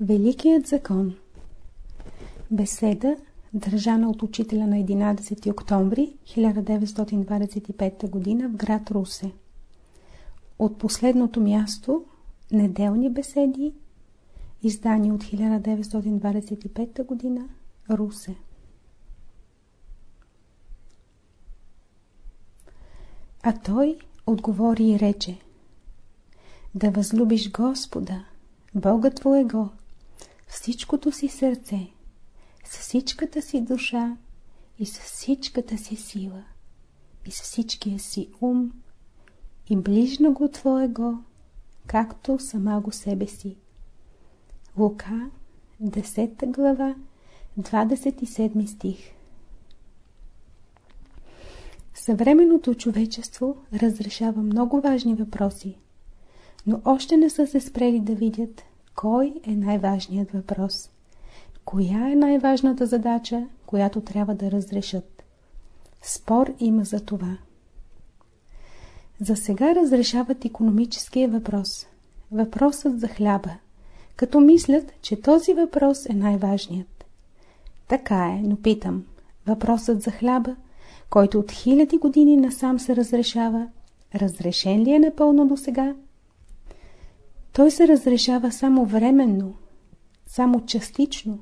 Великият закон Беседа, държана от учителя на 11 октомври 1925 г. в град Русе. От последното място Неделни беседи, издани от 1925 г. Русе. А той отговори и рече Да възлюбиш Господа, Бога Твоего, всичкото си сърце, с всичката си душа и с всичката си сила и с всичкия си ум и ближно го Твоего, както сама го себе си. Лука, 10 глава, 27 стих Съвременното човечество разрешава много важни въпроси, но още не са се спрели да видят кой е най-важният въпрос. Коя е най-важната задача, която трябва да разрешат? Спор има за това. За сега разрешават економическия въпрос. Въпросът за хляба. Като мислят, че този въпрос е най-важният. Така е, но питам. Въпросът за хляба, който от хиляди години насам се разрешава, разрешен ли е напълно до сега? Той се разрешава само временно, само частично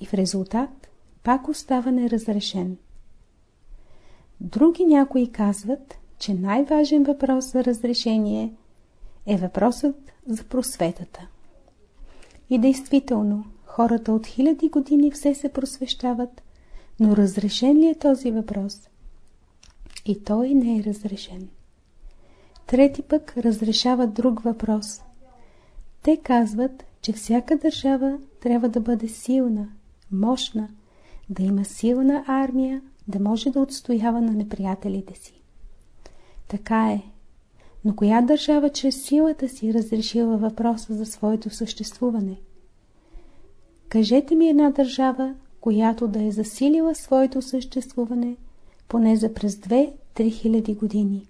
и в резултат пак остава неразрешен. Други някои казват, че най-важен въпрос за разрешение е въпросът за просветата. И действително, хората от хиляди години все се просвещават, но разрешен ли е този въпрос? И той не е разрешен. Трети пък разрешава друг въпрос. Те казват, че всяка държава трябва да бъде силна, мощна, да има силна армия, да може да отстоява на неприятелите си. Така е. Но коя държава чрез силата си разрешила въпроса за своето съществуване? Кажете ми една държава, която да е засилила своето съществуване поне за през 2-3 хиляди години.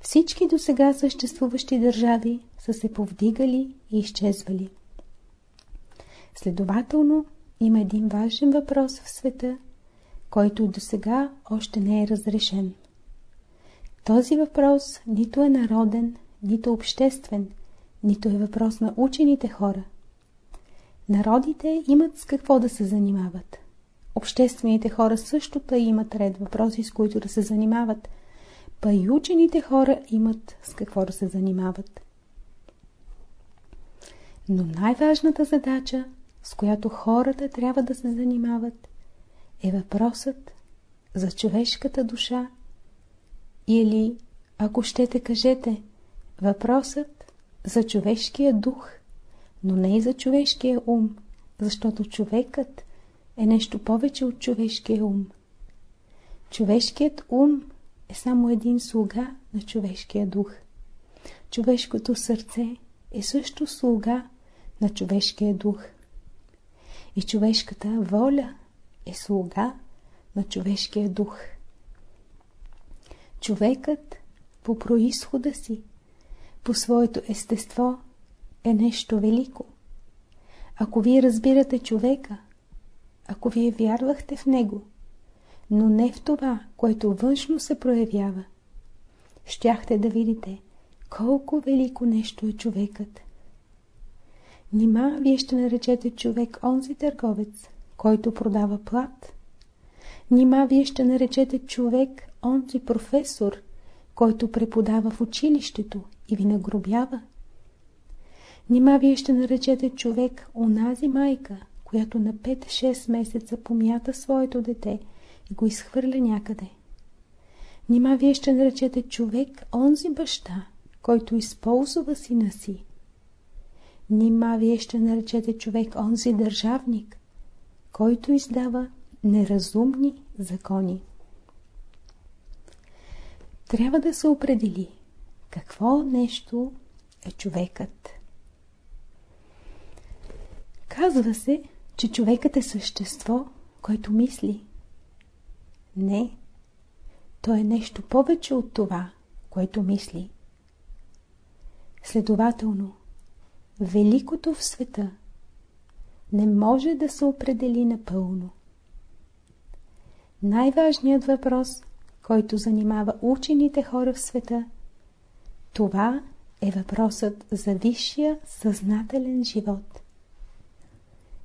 Всички до сега съществуващи държави са се повдигали и изчезвали. Следователно, има един важен въпрос в света, който до сега още не е разрешен. Този въпрос нито е народен, нито обществен, нито е въпрос на учените хора. Народите имат с какво да се занимават. Обществените хора също имат ред въпроси, с които да се занимават. Па и учените хора имат с какво да се занимават. Но най-важната задача, с която хората трябва да се занимават, е въпросът за човешката душа или, ако щете кажете, въпросът за човешкия дух, но не и за човешкия ум, защото човекът е нещо повече от човешкия ум. Човешкият ум е само един слуга на човешкия дух. Човешкото сърце е също слуга на човешкия дух. И човешката воля е слуга на човешкия дух. Човекът по происхода си, по своето естество е нещо велико. Ако вие разбирате човека, ако вие вярвахте в него, но не в това, което външно се проявява, щяхте да видите колко велико нещо е човекът. Нима вие ще наречете човек онзи търговец, който продава плат? Нима вие ще наречете човек онзи професор, който преподава в училището и ви нагробява? Нима вие ще наречете човек онази майка, която на 5-6 месеца помята своето дете и го изхвърля някъде? Нима вие ще наречете човек онзи баща, който използва сина си? Нима вие ще наречете човек онзи държавник, който издава неразумни закони? Трябва да се определи какво нещо е човекът. Казва се, че човекът е същество, което мисли. Не, то е нещо повече от това, което мисли. Следователно, великото в света не може да се определи напълно. Най-важният въпрос, който занимава учените хора в света, това е въпросът за висшия съзнателен живот.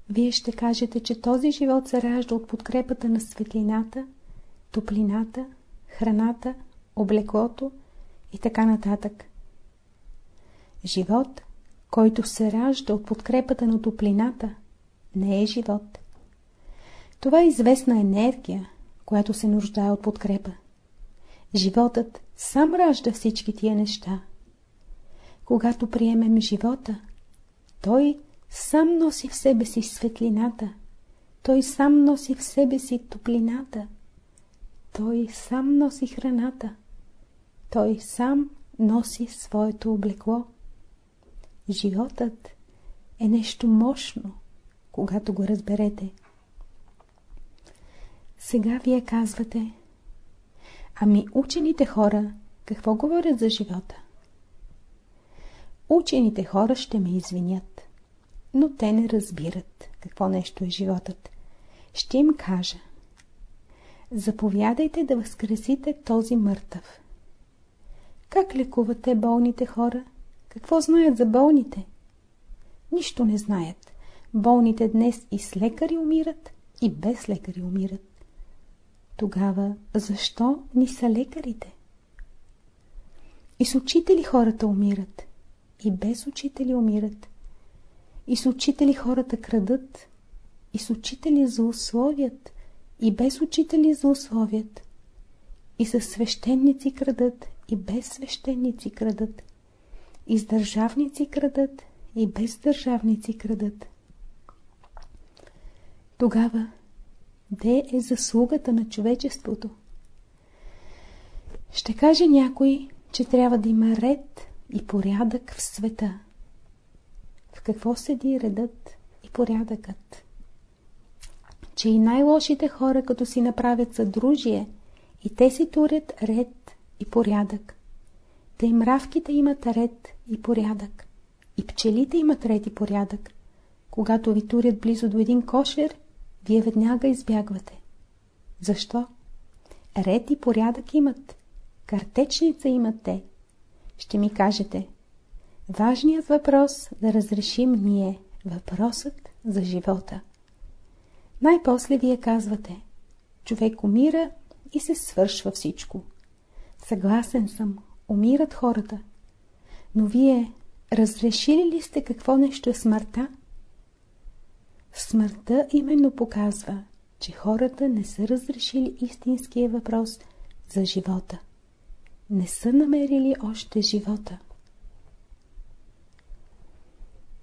Вие ще кажете, че този живот се ражда от подкрепата на светлината, топлината, храната, облеклото и така нататък. Живот, който се ражда от подкрепата на топлината, не е живот. Това е известна енергия, която се нуждае от подкрепа. Животът сам ражда всички тия неща. Когато приемем живота, той сам носи в себе си светлината, той сам носи в себе си топлината, той сам носи храната, той сам носи своето облекло. Животът е нещо мощно, когато го разберете. Сега вие казвате, ами учените хора какво говорят за живота? Учените хора ще ме извинят, но те не разбират какво нещо е животът. Ще им кажа, заповядайте да възкресите този мъртъв. Как лекувате болните хора? Какво знаят за болните? Нищо не знаят. Болните днес и с лекари умират, и без лекари умират. Тогава защо ни са лекарите? И с учители хората умират, и без учители умират. И с учители хората крадат, и с учители условият, и без учители условият. И с свещеници крадат, и без свещеници крадат. И с държавници крадат, и без държавници крадат. Тогава, де е заслугата на човечеството? Ще каже някой, че трябва да има ред и порядък в света. В какво седи редът и порядъкът? Че и най-лошите хора, като си направят съдружие, и те си турят ред и порядък. Те и мравките имат ред и порядък. И пчелите имат ред и порядък. Когато ви турят близо до един кошер, вие веднага избягвате. Защо? Ред и порядък имат. Картечница имат те. Ще ми кажете. Важният въпрос да разрешим ние. Въпросът за живота. Най-после вие казвате. Човек умира и се свършва всичко. Съгласен съм. Умират хората. Но вие разрешили ли сте какво нещо е смъртта? Смъртта именно показва, че хората не са разрешили истинския въпрос за живота. Не са намерили още живота.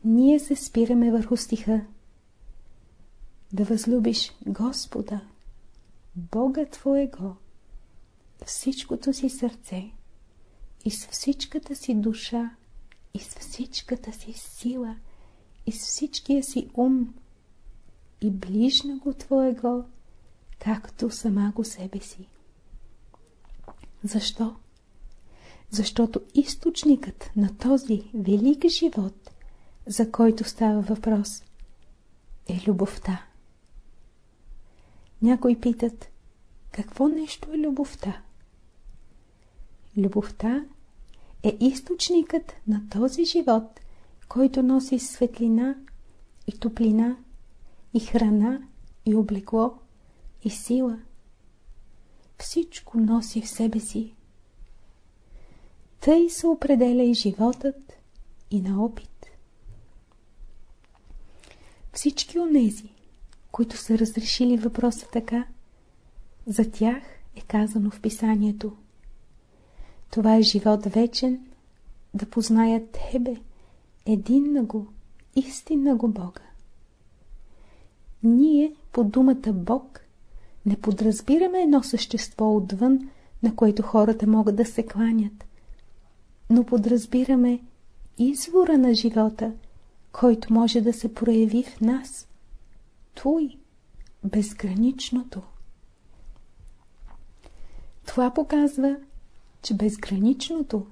Ние се спираме върху стиха. Да възлюбиш Господа, Бога Твоего, всичкото си сърце и с всичката си душа и с всичката си сила и с всичкия си ум и ближного Твоего, както сама го себе си. Защо? Защото източникът на този велик живот, за който става въпрос, е любовта. Някои питат, какво нещо е любовта? Любовта е източникът на този живот, който носи светлина и топлина и храна, и облекло, и сила. Всичко носи в себе си. Тъй се определя и животът, и на опит. Всички онези, които са разрешили въпроса така, за тях е казано в писанието. Това е живот вечен, да познаят Тебе, един на го, истинна го Бога. Ние по думата Бог не подразбираме едно същество отвън, на което хората могат да се кланят, но подразбираме извора на живота, който може да се прояви в нас. Той, безграничното. Това показва, че безграничното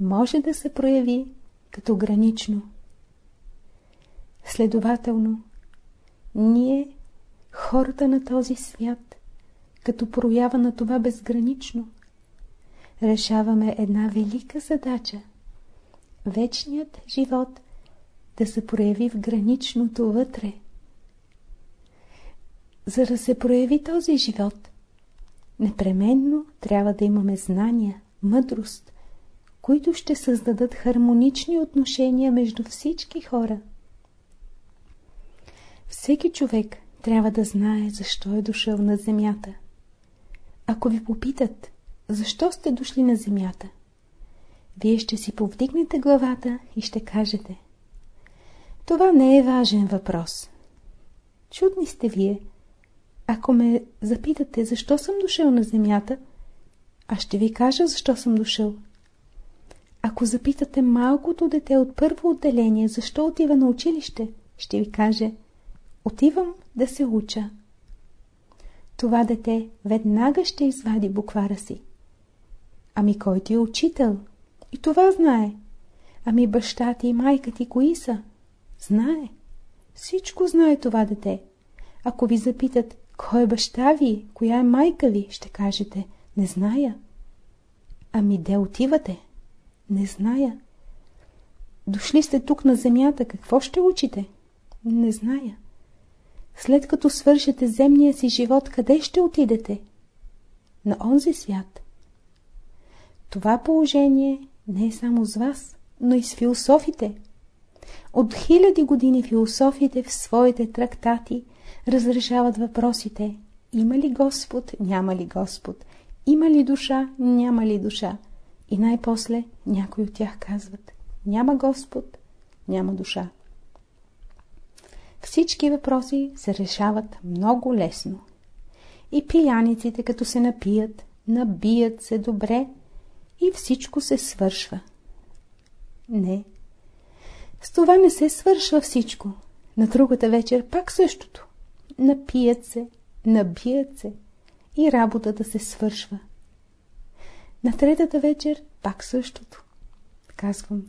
може да се прояви като гранично. Следователно, ние, хората на този свят, като проява на това безгранично, решаваме една велика задача – вечният живот да се прояви в граничното вътре. За да се прояви този живот, непременно трябва да имаме знания, мъдрост, които ще създадат хармонични отношения между всички хора. Всеки човек трябва да знае защо е дошъл на земята. Ако ви попитат, защо сте дошли на земята, вие ще си повдигнете главата и ще кажете Това не е важен въпрос. Чудни сте вие. Ако ме запитате защо съм дошъл на земята, аз ще ви кажа защо съм дошъл. Ако запитате малкото дете от първо отделение защо отива на училище, ще ви каже Отивам да се уча. Това дете веднага ще извади буквара си. Ами кой ти е учител? И това знае. Ами баща ти и майка ти кои са? Знае. Всичко знае това дете. Ако ви запитат, кой е баща ви, коя е майка ви, ще кажете, не зная. Ами де отивате? Не зная. Дошли сте тук на земята, какво ще учите? Не зная. След като свършите земния си живот, къде ще отидете? На онзи свят. Това положение не е само с вас, но и с философите. От хиляди години философите в своите трактати разрешават въпросите има ли Господ, няма ли Господ, има ли душа, няма ли душа. И най-после някои от тях казват няма Господ, няма душа. Всички въпроси се решават много лесно. И пияниците, като се напият, набият се добре и всичко се свършва. Не. С това не се свършва всичко. На другата вечер пак същото. Напият се, набият се и работата се свършва. На третата вечер пак същото. Казвам,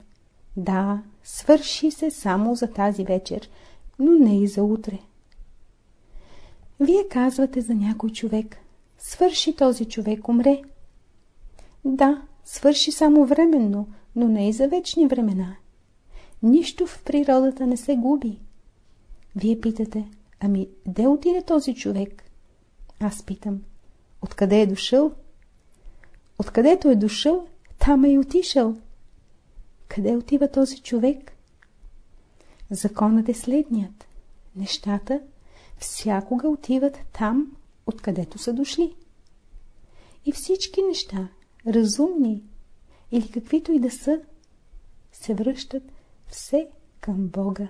да, свърши се само за тази вечер, но не и за утре. Вие казвате за някой човек, свърши този човек, умре. Да, свърши само временно, но не и за вечни времена. Нищо в природата не се губи. Вие питате, ами де отиде този човек? Аз питам, откъде е дошъл? Откъдето е дошъл, там е и отишъл. Къде отива този човек? Законът е следният. Нещата всякога отиват там, откъдето са дошли. И всички неща, разумни или каквито и да са, се връщат все към Бога.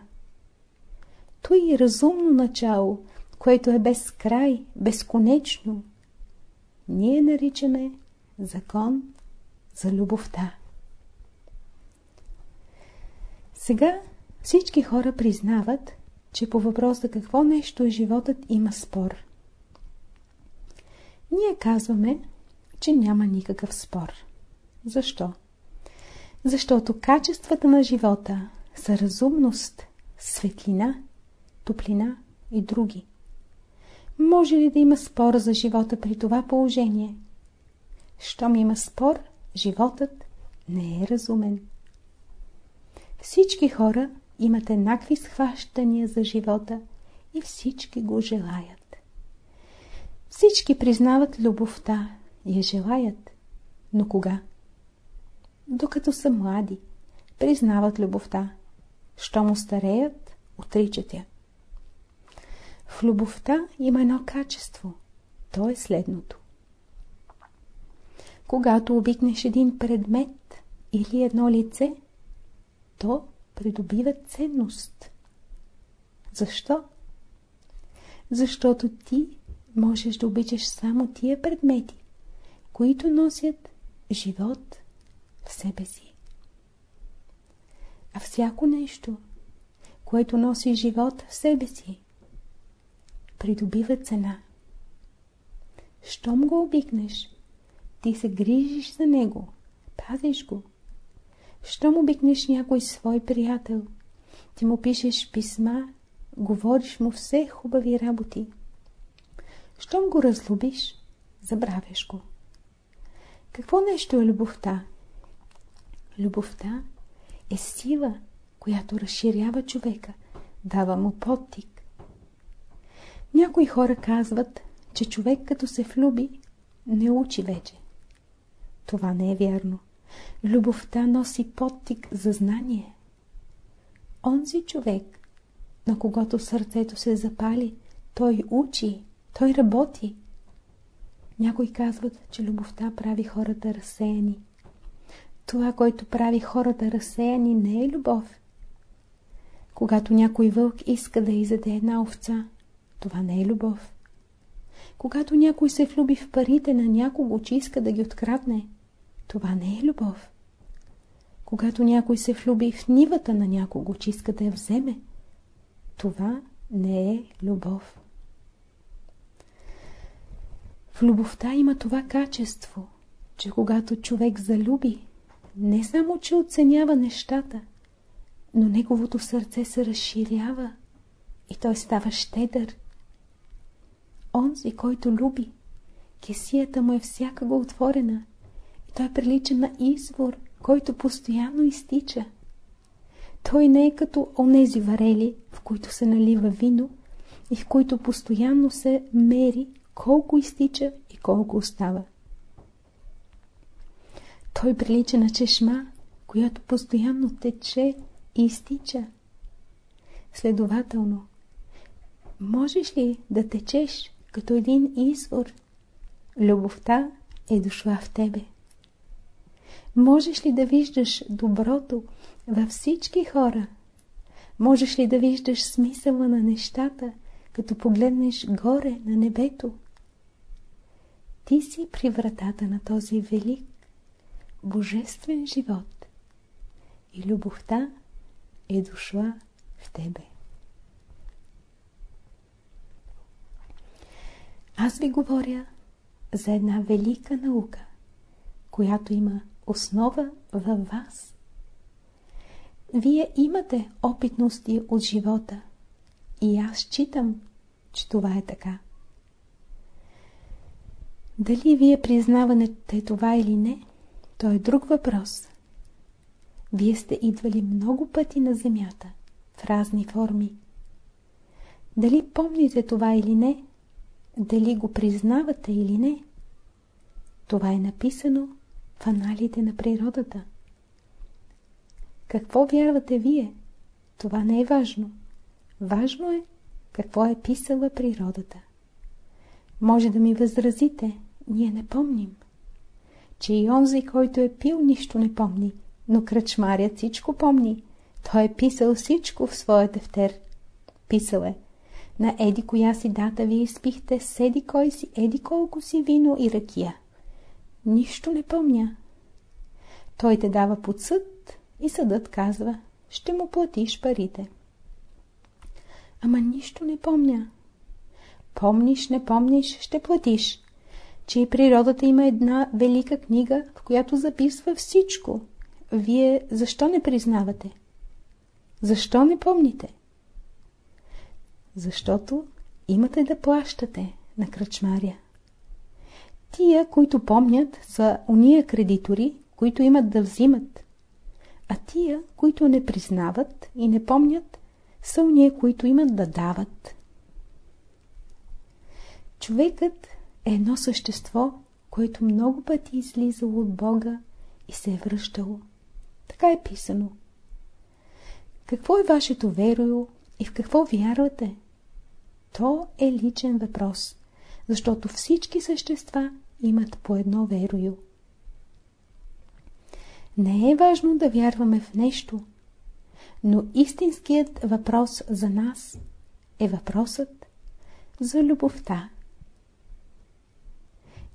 Той разумно начало, което е без край, безконечно. Ние наричаме закон за любовта. Сега всички хора признават, че по въпроса какво нещо е животът има спор. Ние казваме, че няма никакъв спор. Защо? Защото качествата на живота са разумност, светлина, топлина и други. Може ли да има спор за живота при това положение? Щом има спор, животът не е разумен. Всички хора имат еднакви схващания за живота и всички го желаят. Всички признават любовта я желаят. Но кога? Докато са млади, признават любовта. Щом стареят, отричат я. В любовта има едно качество. То е следното. Когато обикнеш един предмет или едно лице, то придобива ценност. Защо? Защото ти можеш да обичаш само тия предмети, които носят живот в себе си. А всяко нещо, което носи живот в себе си, придобива цена. Щом го обикнеш, ти се грижиш за него, пазиш го. Щом обикнеш някой свой приятел Ти му пишеш писма, говориш му все хубави работи. Щом го разлюбиш, забравяш го. Какво нещо е любовта? Любовта е сила, която разширява човека, дава му подтик. Някои хора казват, че човек като се влюби, не учи вече. Това не е вярно. Любовта носи подтик за знание. Онзи човек, на когото сърцето се запали, той учи, той работи. Някои казват, че любовта прави хората разсеяни. Това, което прави хората разсеяни, не е любов. Когато някой вълк иска да изяде една овца, това не е любов. Когато някой се влюби в парите на някого, че иска да ги открадне, това не е любов. Когато някой се влюби в нивата на някого, че иска да я вземе, това не е любов. В любовта има това качество, че когато човек залюби, не само, че оценява нещата, но неговото сърце се разширява и той става щедър. Онзи, който люби, кесията му е всякаго отворена и той прилича на извор, който постоянно изтича. Той не е като онези варели, в които се налива вино и в които постоянно се мери колко изтича и колко остава. Той прилича на чешма, която постоянно тече и изтича. Следователно, можеш ли да течеш като един извор? Любовта е дошла в тебе. Можеш ли да виждаш доброто във всички хора? Можеш ли да виждаш смисъла на нещата, като погледнеш горе на небето? Ти си при вратата на този велик, божествен живот и любовта е дошла в тебе. Аз ви говоря за една велика наука, която има основа във вас. Вие имате опитности от живота и аз считам, че това е така. Дали вие признавате това или не, то е друг въпрос. Вие сте идвали много пъти на земята, в разни форми. Дали помните това или не, дали го признавате или не, това е написано в аналите на природата. Какво вярвате вие? Това не е важно. Важно е какво е писала природата. Може да ми възразите, ние не помним. Че и онзи, който е пил, нищо не помни, но кръчмарят всичко помни. Той е писал всичко в своя тефтер. Писал е. На еди коя си дата ви изпихте седи кой си, еди колко си вино и ракия. Нищо не помня. Той те дава под съд и съдът казва, ще му платиш парите. Ама нищо не помня. Помниш, не помниш, ще платиш. Че и природата има една велика книга, в която записва всичко. Вие защо не признавате? Защо не помните? Защото имате да плащате на кръчмаря. Тия, които помнят, са уния кредитори, които имат да взимат. А тия, които не признават и не помнят, са уния, които имат да дават. Човекът е едно същество, което много пъти излизало от Бога и се е връщало. Така е писано. Какво е вашето верою и в какво вярвате? То е личен въпрос, защото всички същества имат по едно верою. Не е важно да вярваме в нещо, но истинският въпрос за нас е въпросът за любовта.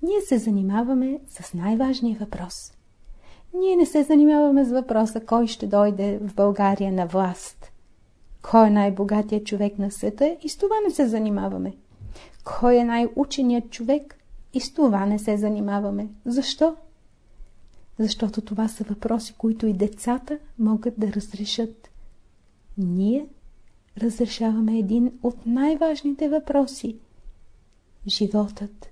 Ние се занимаваме с най-важния въпрос. Ние не се занимаваме с въпроса кой ще дойде в България на власт. Кой е най-богатият човек на света и с това не се занимаваме. Кой е най-ученият човек и с това не се занимаваме. Защо? Защото това са въпроси, които и децата могат да разрешат. ние разрешаваме един от най-важните въпроси – животът,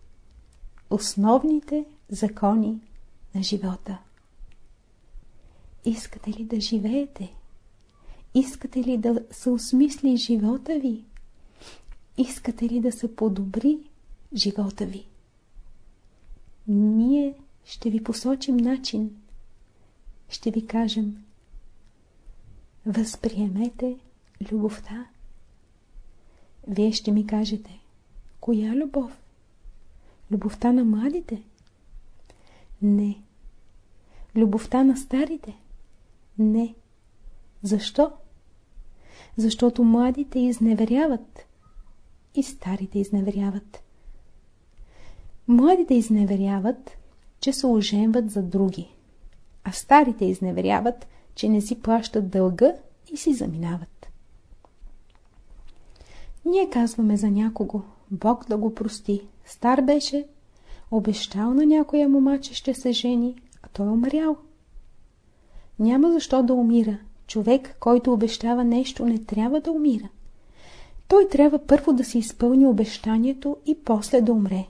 основните закони на живота. Искате ли да живеете? Искате ли да се осмисли живота ви? Искате ли да се подобри живота ви? Ние ще ви посочим начин. Ще ви кажем Възприемете любовта. Вие ще ми кажете Коя любов? Любовта на младите? Не. Любовта на старите? Не. Защо? Защото младите изневеряват и старите изневеряват. Младите изневеряват, че се оженват за други, а старите изневеряват, че не си плащат дълга и си заминават. Ние казваме за някого, Бог да го прости. Стар беше, обещал на някоя мома, че ще се жени, а той е умрял. Няма защо да умира. Човек, който обещава нещо, не трябва да умира. Той трябва първо да си изпълни обещанието и после да умре.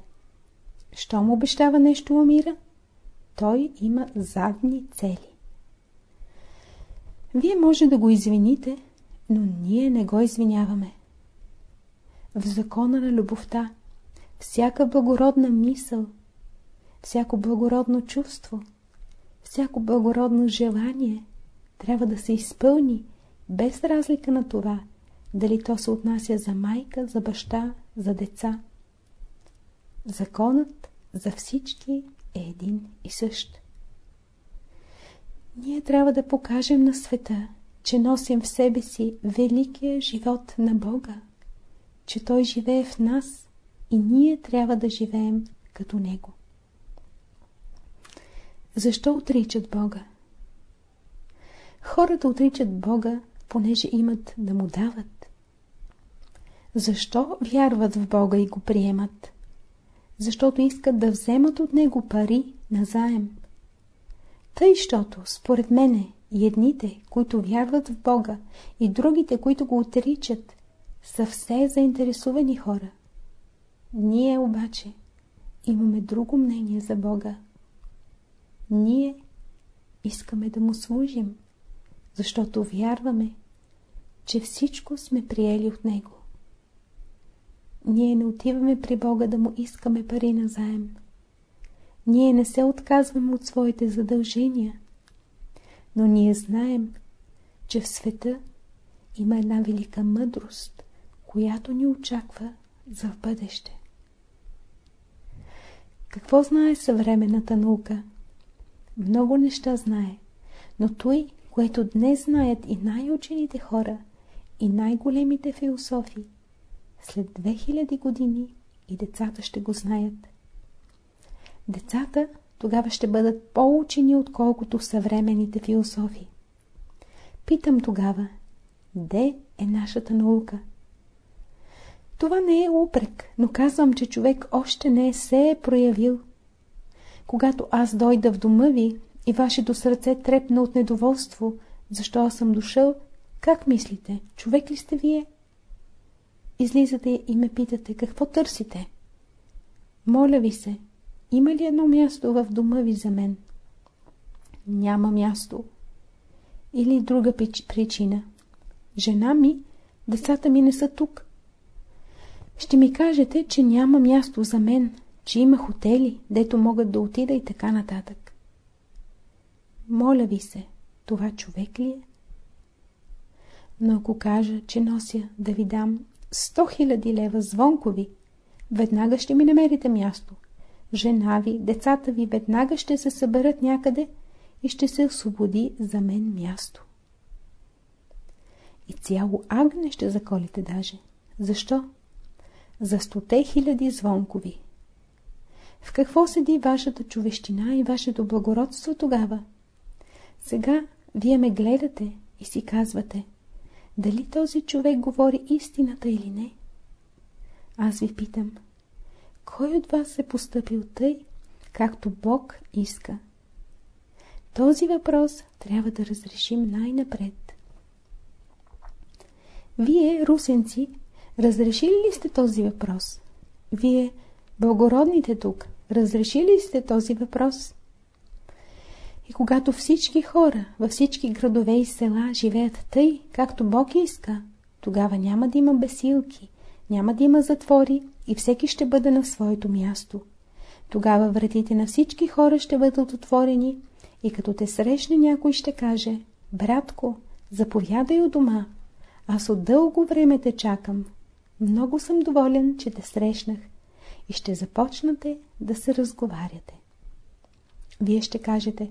Щом обещава нещо умира, той има задни цели. Вие може да го извините, но ние не го извиняваме. В закона на любовта всяка благородна мисъл, всяко благородно чувство, всяко благородно желание трябва да се изпълни без разлика на това, дали то се отнася за майка, за баща, за деца. Законът за всички е един и същ. Ние трябва да покажем на света, че носим в себе си великия живот на Бога, че Той живее в нас и ние трябва да живеем като Него. Защо отричат Бога? Хората отричат Бога, понеже имат да му дават. Защо вярват в Бога и го приемат? Защото искат да вземат от Него пари на заем. Тъй, щото, според мене, едните, които вярват в Бога, и другите, които го отричат, са все заинтересувани хора. Ние обаче имаме друго мнение за Бога. Ние искаме да му служим, защото вярваме, че всичко сме приели от Него. Ние не отиваме при Бога да му искаме пари на заем. Ние не се отказваме от своите задължения, но ние знаем, че в света има една велика мъдрост, която ни очаква за в бъдеще. Какво знае съвременната наука? Много неща знае, но той, което днес знаят и най-учените хора, и най-големите философи, след 2000 години и децата ще го знаят. Децата тогава ще бъдат по-учени, отколкото съвременните философи. Питам тогава, де е нашата наука? Това не е упрек, но казвам, че човек още не се е проявил. Когато аз дойда в дома ви и вашето сърце трепна от недоволство, защо аз съм дошъл, как мислите, човек ли сте вие? Излизате и ме питате, какво търсите? Моля ви се, има ли едно място в дома ви за мен? Няма място. Или друга причина. Жена ми, децата ми не са тук. Ще ми кажете, че няма място за мен, че има хотели, дето могат да отида и така нататък. Моля ви се, това човек ли е? Но ако кажа, че нося да ви дам 100 000 лева звонкови, веднага ще ми намерите място жена ви, децата ви веднага ще се съберат някъде и ще се освободи за мен място. И цяло агне ще заколите даже. Защо? За стоте хиляди звонкови. В какво седи вашата човещина и вашето благородство тогава? Сега вие ме гледате и си казвате, дали този човек говори истината или не? Аз ви питам, кой от вас е поступил тъй, както Бог иска? Този въпрос трябва да разрешим най-напред. Вие, русенци, разрешили ли сте този въпрос? Вие, благородните тук, разрешили ли сте този въпрос? И когато всички хора във всички градове и села живеят тъй, както Бог иска, тогава няма да има бесилки, няма да има затвори и всеки ще бъде на своето място. Тогава вратите на всички хора ще бъдат отворени и като те срещне някой ще каже «Братко, заповядай у дома, аз от дълго време те чакам. Много съм доволен, че те срещнах и ще започнате да се разговаряте. Вие ще кажете,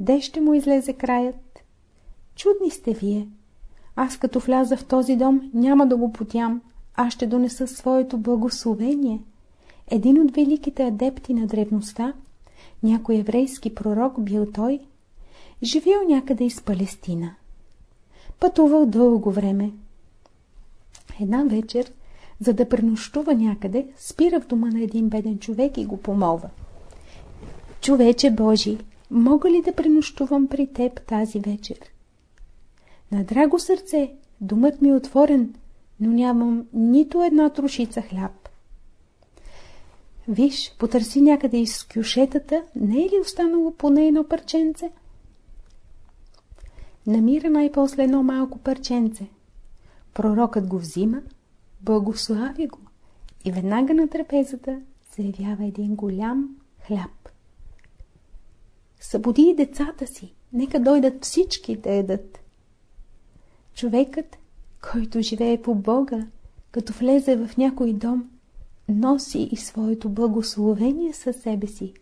де ще му излезе краят? Чудни сте вие. Аз като вляза в този дом, няма да го потям, аз ще донеса своето благословение. Един от великите адепти на древността, някой еврейски пророк бил той, живил някъде из Палестина. Пътувал дълго време. Една вечер, за да пренощува някъде, спира в дома на един беден човек и го помолва. Човече Божий, мога ли да пренощувам при теб тази вечер? На драго сърце, домът ми е отворен, но нямам нито една трошица хляб. Виж, потърси някъде из кюшетата, не е ли останало поне едно парченце? Намира най-после едно малко парченце. Пророкът го взима, благослави го и веднага на трапезата се явява един голям хляб. Събуди и децата си, нека дойдат всички да едат. Човекът, който живее по Бога, като влезе в някой дом, носи и своето благословение със себе си.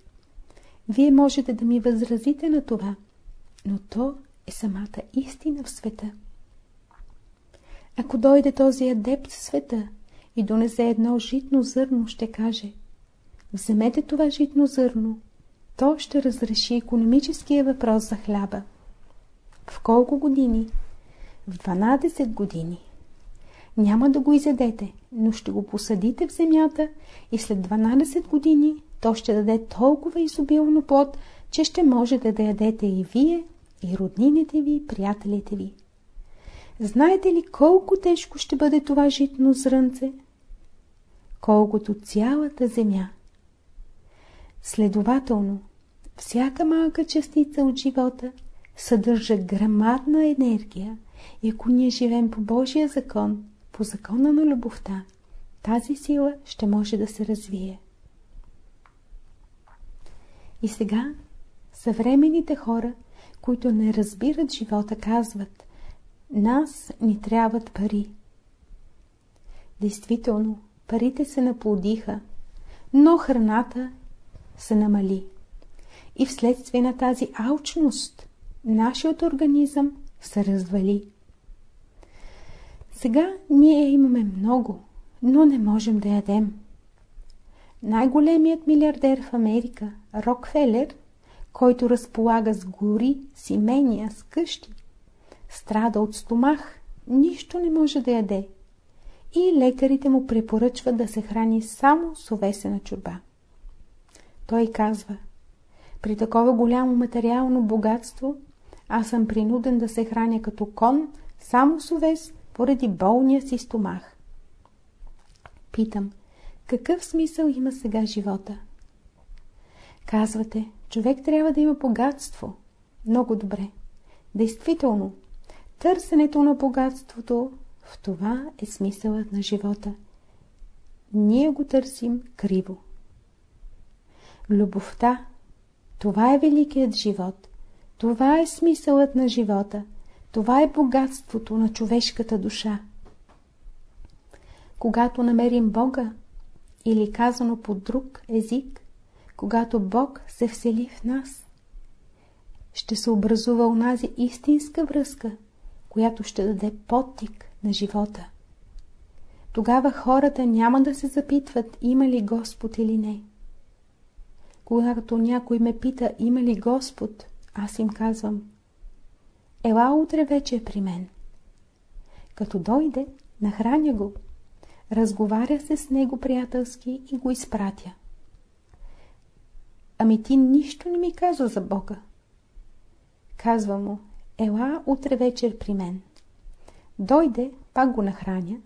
Вие можете да ми възразите на това, но то е самата истина в света. Ако дойде този адепт в света и донесе едно житно зърно, ще каже Вземете това житно зърно, то ще разреши економическия въпрос за хляба. В колко години? В 12 години. Няма да го изядете, но ще го посадите в земята и след 12 години то ще даде толкова изобилно плод, че ще можете да ядете и вие, и роднините ви, приятелите ви. Знаете ли колко тежко ще бъде това житно зрънце? Колкото цялата земя. Следователно, всяка малка частица от живота съдържа грамадна енергия и ако ние живеем по Божия закон, по закона на любовта, тази сила ще може да се развие. И сега съвременните хора, които не разбират живота, казват нас ни трябват пари. Действително, парите се наплодиха, но храната се намали. И вследствие на тази алчност, нашият организъм се развали. Сега ние имаме много, но не можем да ядем. Най-големият милиардер в Америка, Рокфелер, който разполага с гори, с имения, с къщи, страда от стомах, нищо не може да яде. И лекарите му препоръчват да се храни само с овесена чорба. Той казва, при такова голямо материално богатство, аз съм принуден да се храня като кон, само с овес, поради болния си стомах. Питам, какъв смисъл има сега живота? Казвате, човек трябва да има богатство. Много добре. Действително, Търсенето на богатството, в това е смисълът на живота. Ние го търсим криво. Любовта, това е великият живот. Това е смисълът на живота. Това е богатството на човешката душа. Когато намерим Бога, или казано по друг език, когато Бог се всели в нас, ще се образува унази истинска връзка, която ще даде подтик на живота. Тогава хората няма да се запитват има ли Господ или не. Когато някой ме пита има ли Господ, аз им казвам Ела утре вече при мен. Като дойде, нахраня го, разговаря се с него приятелски и го изпратя. Ами ти нищо не ми казва за Бога. Казва му, ела утре вечер при мен. Дойде, пак го нахраня,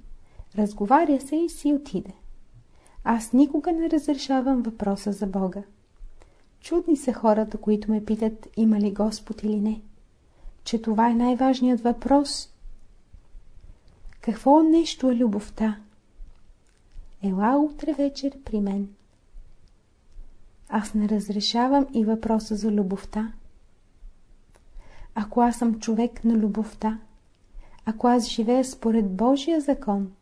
разговаря се и си отиде. Аз никога не разрешавам въпроса за Бога. Чудни са хората, които ме питат има ли Господ или не. Че това е най-важният въпрос. Какво нещо е любовта? Ела утре вечер при мен. Аз не разрешавам и въпроса за любовта. Ако аз съм човек на любовта, ако аз живея според Божия закон,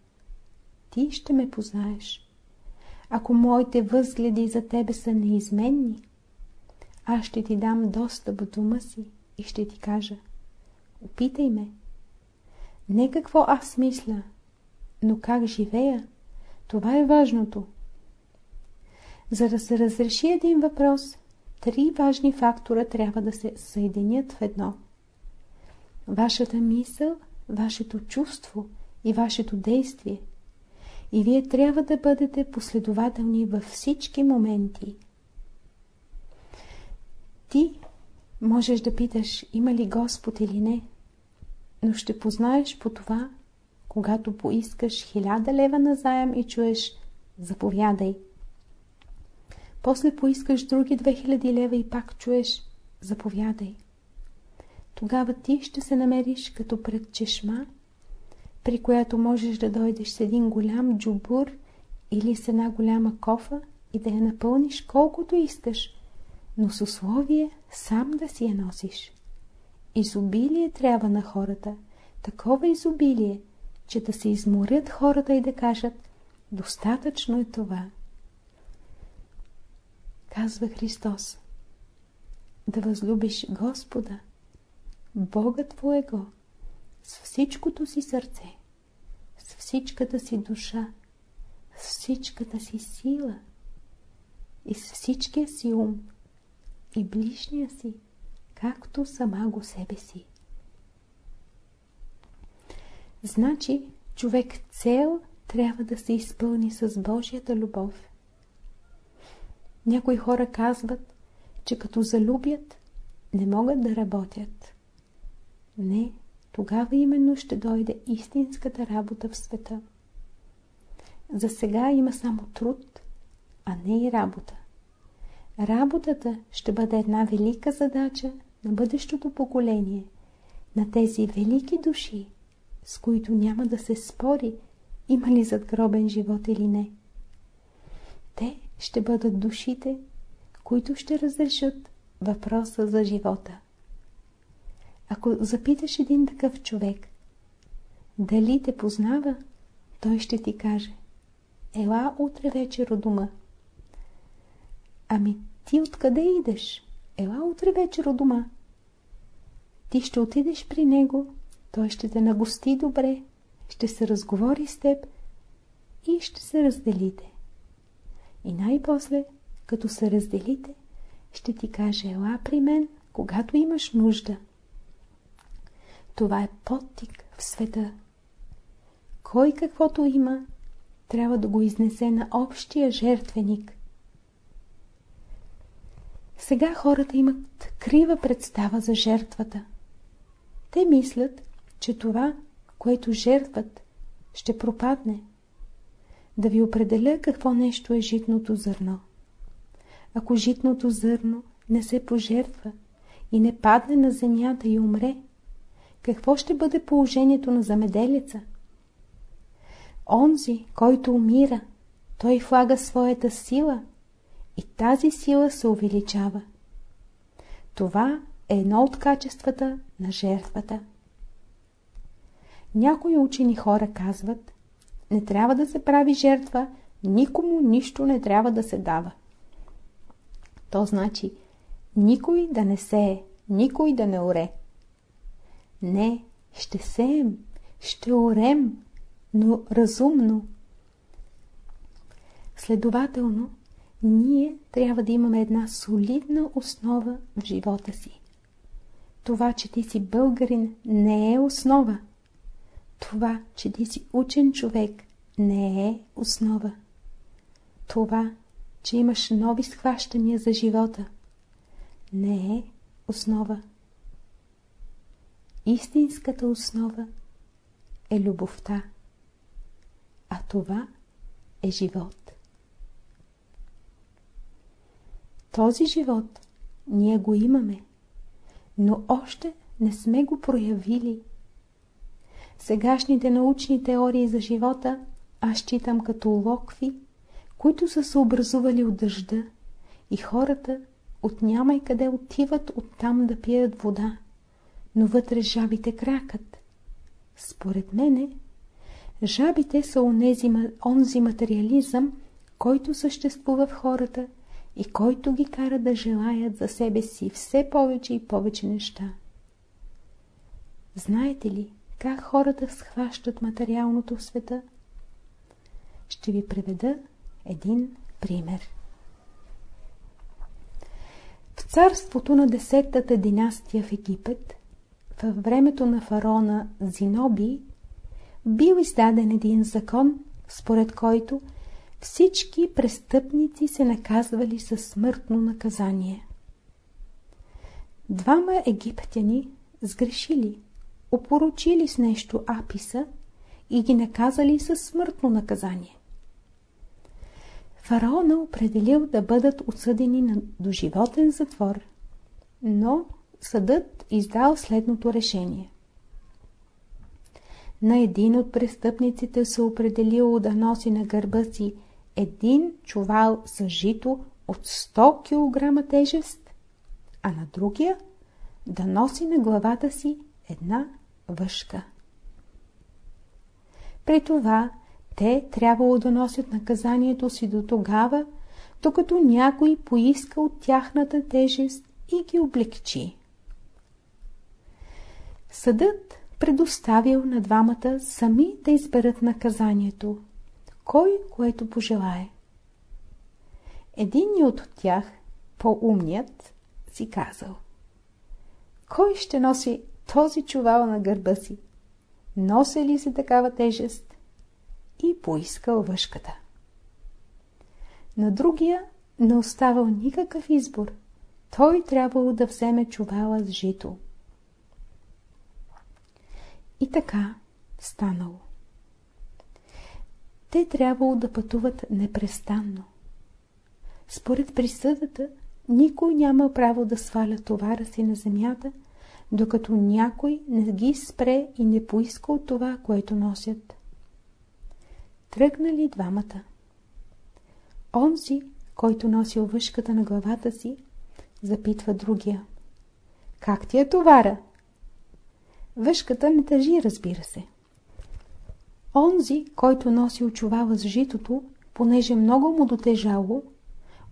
ти ще ме познаеш. Ако моите възгледи за тебе са неизменни, аз ще ти дам достъп в дома си и ще ти кажа Опитай ме. Не какво аз мисля, но как живея. Това е важното. За да се разреши един въпрос, три важни фактора трябва да се съединят в едно. Вашата мисъл, вашето чувство и вашето действие. И вие трябва да бъдете последователни във всички моменти. Ти можеш да питаш има ли Господ или не, но ще познаеш по това, когато поискаш хиляда лева на заем и чуеш заповядай. После поискаш други 2000 лева и пак чуеш заповядай. Тогава ти ще се намериш като пред чешма, при която можеш да дойдеш с един голям джубур или с една голяма кофа и да я напълниш колкото искаш, но с условие сам да си я носиш. Изобилие трябва на хората, такова изобилие, че да се изморят хората и да кажат достатъчно е това. Казва Христос да възлюбиш Господа, Бога Твоего, с всичкото си сърце, с всичката си душа, с всичката си сила и с всичкия си ум и ближния си, както сама го себе си. Значи, човек цел трябва да се изпълни с Божията любов. Някои хора казват, че като залюбят, не могат да работят. Не, тогава именно ще дойде истинската работа в света. За сега има само труд, а не и работа. Работата ще бъде една велика задача на бъдещото поколение, на тези велики души, с които няма да се спори има ли задгробен живот или не. Те ще бъдат душите, които ще разрешат въпроса за живота. Ако запиташ един такъв човек, дали те познава, той ще ти каже Ела утре вечер у дома. Ами ти откъде идеш? Ела утре вечер у дома. Ти ще отидеш при него, той ще те нагости добре, ще се разговори с теб и ще се разделите. И най-после, като се разделите, ще ти каже, ела при мен, когато имаш нужда. Това е подтик в света. Кой каквото има, трябва да го изнесе на общия жертвеник. Сега хората имат крива представа за жертвата. Те мислят, че това, което жертват, ще пропадне. Да ви определя какво нещо е житното зърно. Ако житното зърно не се пожертва и не падне на земята и умре, какво ще бъде положението на замеделица? Онзи, който умира, той влага своята сила и тази сила се увеличава. Това е едно от качествата на жертвата. Някои учени хора казват, не трябва да се прави жертва, никому нищо не трябва да се дава. То значи, никой да не сее, никой да не оре. Не, ще сеем, ще орем, но разумно. Следователно, ние трябва да имаме една солидна основа в живота си. Това, че ти си българин, не е основа. Това, че ти си учен човек, не е основа. Това, че имаш нови схващания за живота, не е основа. Истинската основа е любовта. А това е живот. Този живот ние го имаме, но още не сме го проявили. Сегашните научни теории за живота аз считам като локви, които са се образували от дъжда и хората от няма къде отиват оттам да пият вода, но вътре жабите кракат. Според мене, жабите са онези, онзи материализъм, който съществува в хората и който ги кара да желаят за себе си все повече и повече неща. Знаете ли как хората схващат материалното в света? Ще ви преведа един пример. В царството на десетата династия в Египет, във времето на фараона Зиноби, бил издаден един закон, според който всички престъпници се наказвали със смъртно наказание. Двама египтяни сгрешили, опоручили с нещо Аписа и ги наказали със смъртно наказание. Фараона определил да бъдат осъдени на доживотен затвор, но съдът издал следното решение. На един от престъпниците се определило да носи на гърба си един чувал с жито от 100 кг тежест, а на другия да носи на главата си една въшка. При това те трябвало да носят наказанието си до тогава, докато някой поиска от тяхната тежест и ги облегчи. Съдът предоставил на двамата сами да изберат наказанието, кой което пожелае. Единият от тях, по-умният, си казал Кой ще носи този чувал на гърба си? Носи ли се такава тежест? И поискал въшката. На другия не оставал никакъв избор. Той трябвало да вземе чувала с жито. И така станало. Те трябвало да пътуват непрестанно. Според присъдата, никой няма право да сваля товара си на земята, докато някой не ги спре и не поиска от това, което носят. Тръгнали двамата. Онзи, който носи въшката на главата си, запитва другия. Как ти е товара? Въшката не тъжи, разбира се. Онзи, който носи очувава с житото, понеже много му дотежало,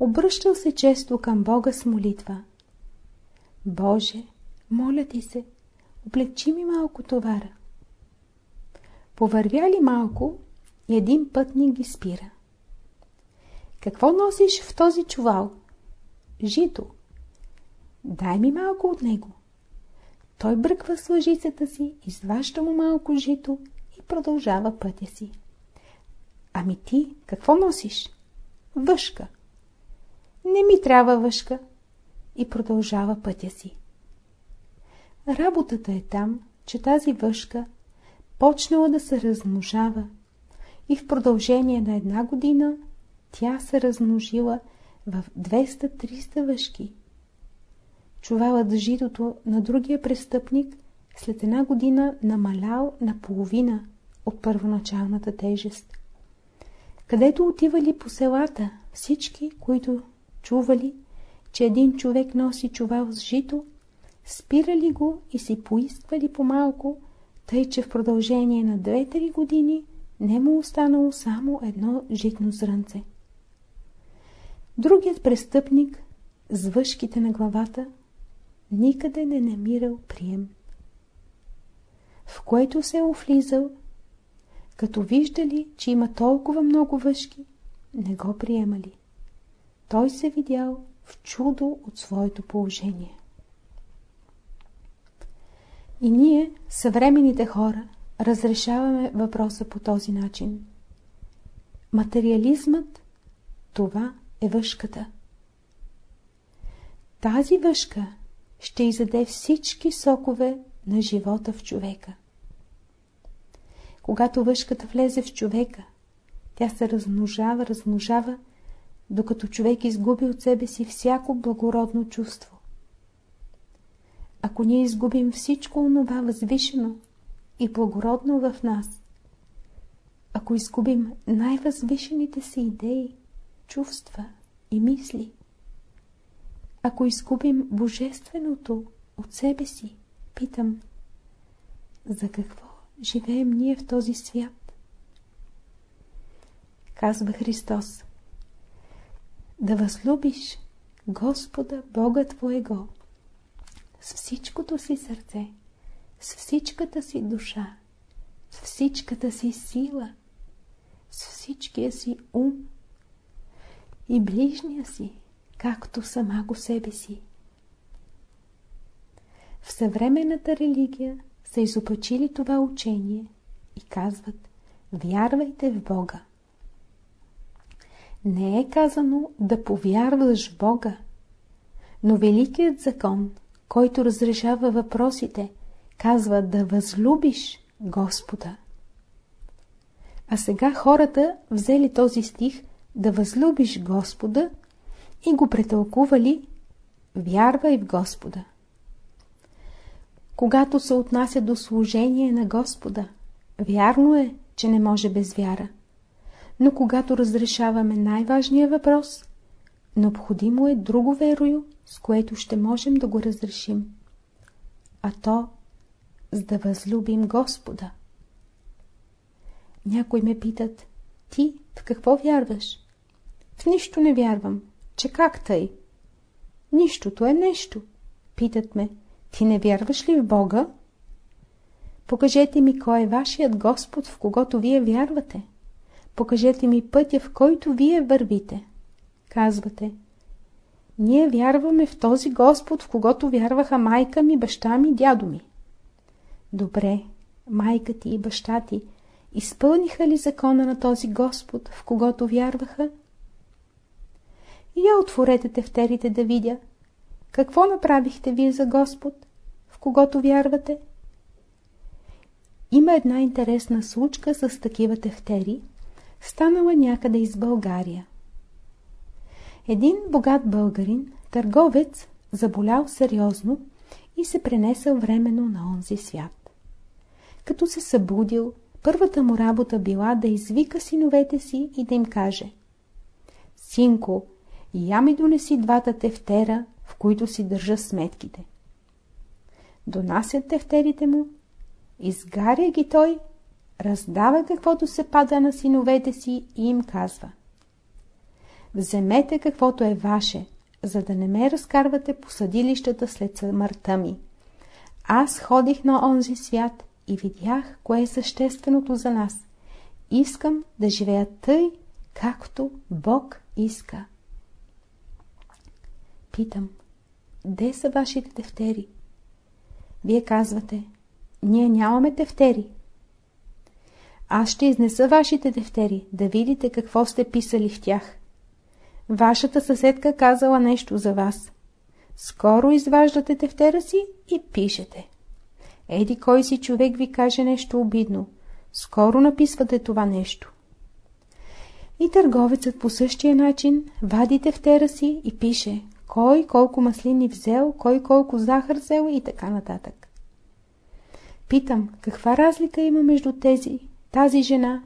обръщал се често към Бога с молитва. Боже, моля ти се, облегчи ми малко товара. Повървяли малко и един пътник ги спира. Какво носиш в този чувал? Жито. Дай ми малко от него. Той бръква с лъжицата си, изважда му малко жито продължава пътя си. Ами ти, какво носиш? Въшка. Не ми трябва въшка. И продължава пътя си. Работата е там, че тази въшка почнала да се размножава и в продължение на една година тя се размножила в 200-300 въшки. Чувалът житото на другия престъпник след една година намалял на половина от първоначалната тежест. Където отивали по селата, всички, които чували, че един човек носи чувал с жито, спирали го и си поисквали по-малко, тъй че в продължение на 2-3 години не му останало само едно житно зрънце. Другият престъпник с въшките на главата никъде не намирал прием. В което се е офлизал, като виждали, че има толкова много въшки, не го приемали. Той се видял в чудо от своето положение. И ние, съвременните хора, разрешаваме въпроса по този начин. Материализмът – това е въшката. Тази въшка ще изяде всички сокове на живота в човека. Когато въшката влезе в човека, тя се размножава, размножава, докато човек изгуби от себе си всяко благородно чувство. Ако ние изгубим всичко онова възвишено и благородно в нас, ако изгубим най-възвишените си идеи, чувства и мисли, ако изгубим божественото от себе си, питам, за какво живеем ние в този свят? Казва Христос, да възлюбиш Господа Бога Твоего с всичкото си сърце, с всичката си душа, с всичката си сила, с всичкия си ум и ближния си, както самаго себе си. В съвременната религия са изопачили това учение и казват Вярвайте в Бога. Не е казано да повярваш в Бога, но Великият закон, който разрешава въпросите, казва да възлюбиш Господа. А сега хората взели този стих да възлюбиш Господа и го претълкували вярвай в Господа. Когато се отнася до служение на Господа, вярно е, че не може без вяра. Но когато разрешаваме най-важния въпрос, необходимо е друго верою, с което ще можем да го разрешим. А то, за да възлюбим Господа. Някой ме питат, ти в какво вярваш? В нищо не вярвам. Че как тъй? Нищото е нещо. Питат ме, ти не вярваш ли в Бога? Покажете ми кой е вашият Господ, в когото вие вярвате. Покажете ми пътя, в който вие вървите. Казвате, ние вярваме в този Господ, в когото вярваха майка ми, баща ми, дядо ми. Добре, майка ти и баща ти изпълниха ли закона на този Господ, в когото вярваха? И я отворете тефтерите да видя. Какво направихте вие за Господ, когото вярвате? Има една интересна случка с такива тефтери, станала някъде из България. Един богат българин, търговец, заболял сериозно и се пренесъл временно на онзи свят. Като се събудил, първата му работа била да извика синовете си и да им каже Синко, я ми донеси двата тефтера, в които си държа сметките. Донасят тефтерите му, изгаря ги той, раздава каквото се пада на синовете си и им казва Вземете каквото е ваше, за да не ме разкарвате по съдилищата след смъртта ми. Аз ходих на онзи свят и видях кое е същественото за нас. Искам да живея тъй, както Бог иска. Питам, де са вашите тефтери? Вие казвате, ние нямаме тефтери. Аз ще изнеса вашите тефтери, да видите какво сте писали в тях. Вашата съседка казала нещо за вас. Скоро изваждате тефтера си и пишете. Еди кой си човек ви каже нещо обидно. Скоро написвате това нещо. И търговецът по същия начин вади тефтера си и пише кой колко маслини взел, кой колко захар взел и така нататък. Питам, каква разлика има между тези, тази жена,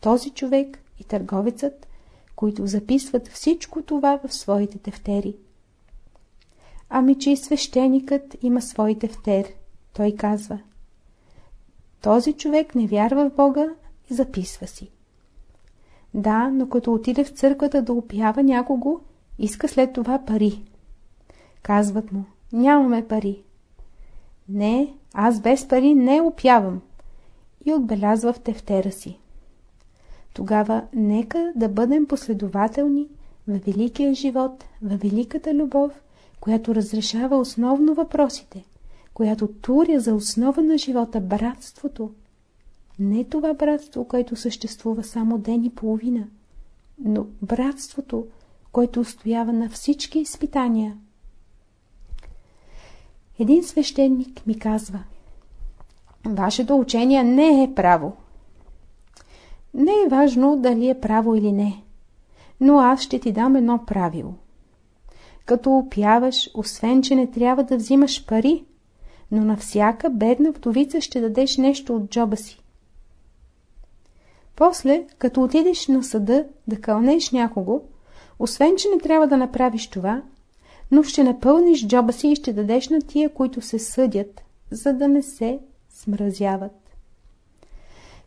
този човек и търговецът, които записват всичко това в своите тефтери? Ами, че и свещеникът има свой тефтер. Той казва, този човек не вярва в Бога и записва си. Да, но като отиде в църквата да опява някого, иска след това пари. Казват му, нямаме пари. Не, аз без пари не опявам. И отбелязва в тефтера си. Тогава нека да бъдем последователни във великия живот, във великата любов, която разрешава основно въпросите, която туря за основа на живота братството. Не това братство, което съществува само ден и половина, но братството, което устоява на всички изпитания – един свещеник ми казва Вашето учение не е право. Не е важно дали е право или не, но аз ще ти дам едно правило. Като опяваш, освен, че не трябва да взимаш пари, но на всяка бедна вдовица ще дадеш нещо от джоба си. После, като отидеш на съда да кълнеш някого, освен, че не трябва да направиш това, но ще напълниш джоба си и ще дадеш на тия, които се съдят, за да не се смразяват.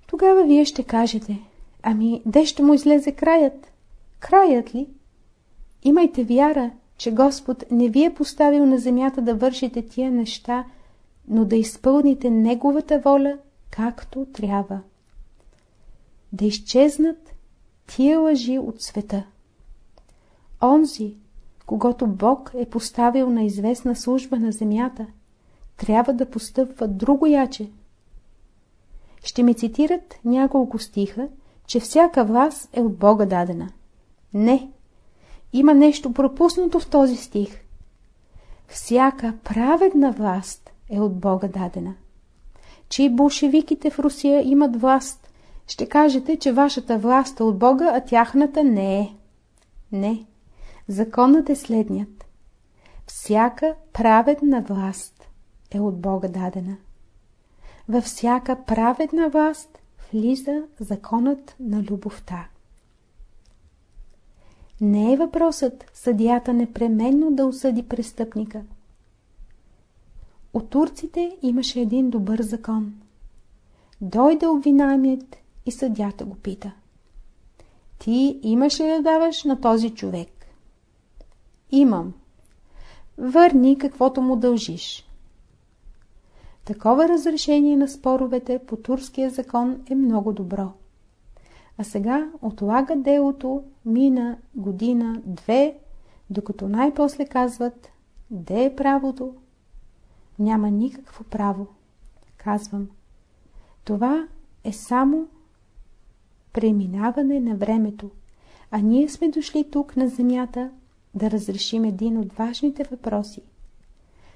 Тогава вие ще кажете, ами де ще му излезе краят? Краят ли? Имайте вяра, че Господ не ви е поставил на земята да вършите тия неща, но да изпълните Неговата воля, както трябва. Да изчезнат тия лъжи от света. Онзи, когато Бог е поставил на известна служба на земята, трябва да постъпва друго яче. Ще ми цитират няколко стиха, че всяка власт е от Бога дадена. Не, има нещо пропуснато в този стих. Всяка праведна власт е от Бога дадена. Че и болшевиките в Русия имат власт, ще кажете, че вашата власт е от Бога, а тяхната не е. Не. Законът е следният. Всяка праведна власт е от Бога дадена. Във всяка праведна власт влиза законът на любовта. Не е въпросът съдията непременно да осъди престъпника. От турците имаше един добър закон. Дойде обвинаемият и съдята го пита. Ти имаш ли да даваш на този човек? Имам. Върни каквото му дължиш. Такова разрешение на споровете по турския закон е много добро. А сега отлага делото, мина година, две, докато най-после казват, де е правото? Няма никакво право. Казвам, това е само преминаване на времето, а ние сме дошли тук на земята да разрешим един от важните въпроси.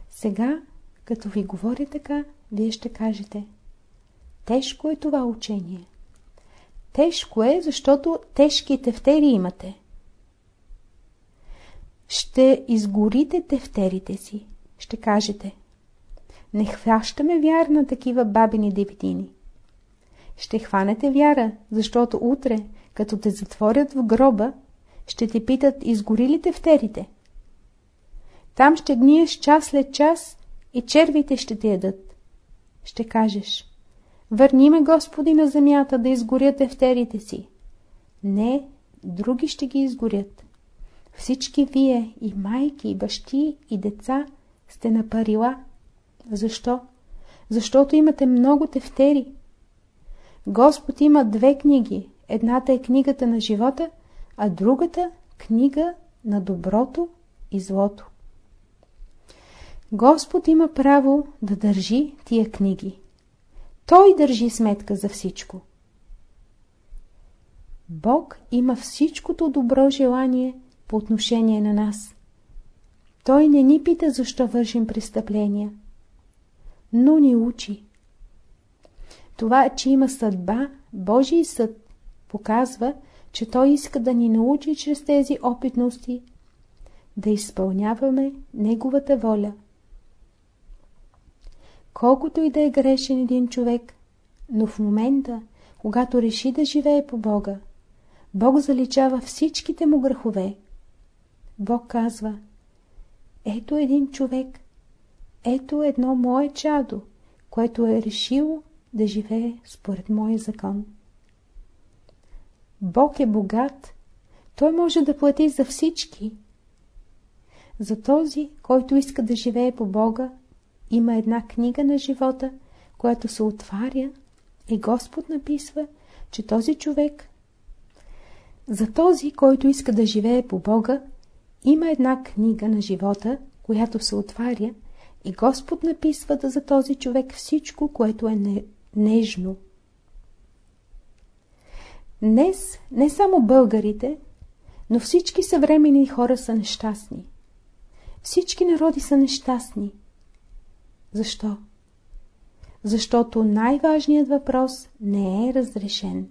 Сега, като ви говоря така, вие ще кажете Тежко е това учение. Тежко е, защото тежки тефтери имате. Ще изгорите тефтерите си. Ще кажете Не хващаме вяра на такива бабини дебитини. Ще хванете вяра, защото утре, като те затворят в гроба, ще те питат, изгори ли тефтерите? Там ще гниеш час след час и червите ще те ядат. Ще кажеш, върни ме Господи на земята да изгорят тефтерите си. Не, други ще ги изгорят. Всички вие, и майки, и бащи, и деца, сте на парила. Защо? Защото имате много тефтери. Господ има две книги. Едната е книгата на живота, а другата книга на доброто и злото. Господ има право да държи тия книги. Той държи сметка за всичко. Бог има всичкото добро желание по отношение на нас. Той не ни пита защо вършим престъпления, но ни учи. Това, че има съдба, Божий съд, показва, че Той иска да ни научи чрез тези опитности да изпълняваме Неговата воля. Колкото и да е грешен един човек, но в момента, когато реши да живее по Бога, Бог заличава всичките му грехове. Бог казва, ето един човек, ето едно мое чадо, което е решило да живее според моя закон. Бог е богат, той може да плати за всички. За този, който иска да живее по Бога, има една книга на живота, която се отваря и Господ написва, че този човек за този, който иска да живее по Бога, има една книга на живота, която се отваря и Господ написва да за този човек всичко, което е нежно. Днес не само българите, но всички съвремени хора са нещастни. Всички народи са нещастни. Защо? Защото най-важният въпрос не е разрешен.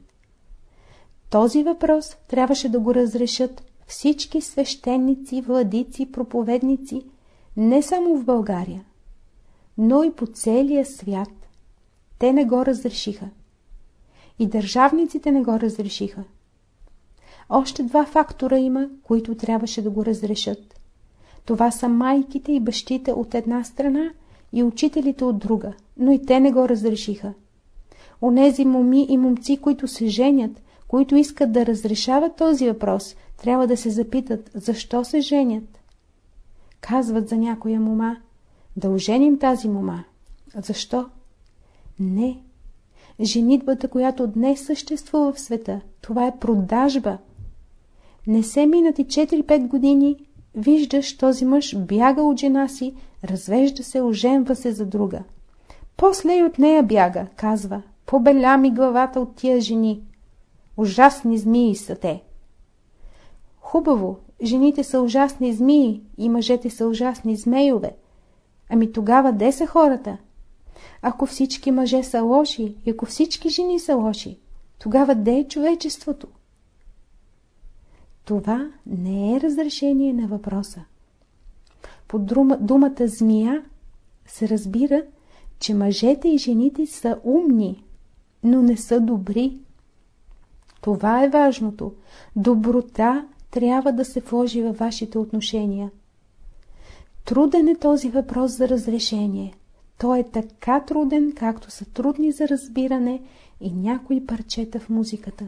Този въпрос трябваше да го разрешат всички свещеници, владици, проповедници, не само в България, но и по целия свят. Те не го разрешиха. И държавниците не го разрешиха. Още два фактора има, които трябваше да го разрешат. Това са майките и бащите от една страна и учителите от друга, но и те не го разрешиха. Онези моми и момци, които се женят, които искат да разрешават този въпрос, трябва да се запитат, защо се женят. Казват за някоя мома, да оженим тази мома. Защо? Не. Женитбата, която днес съществува в света, това е продажба. Не се минати 4-5 години, виждаш този мъж бяга от жена си, развежда се, оженва се за друга. После и от нея бяга, казва, побеля ми главата от тия жени. Ужасни змии са те. Хубаво, жените са ужасни змии и мъжете са ужасни змейове. Ами тогава де са хората? Ако всички мъже са лоши ако всички жени са лоши, тогава де е човечеството? Това не е разрешение на въпроса. Под думата змия се разбира, че мъжете и жените са умни, но не са добри. Това е важното. Доброта трябва да се вложи във вашите отношения. Труден е този въпрос за разрешение. Той е така труден, както са трудни за разбиране и някои парчета в музиката.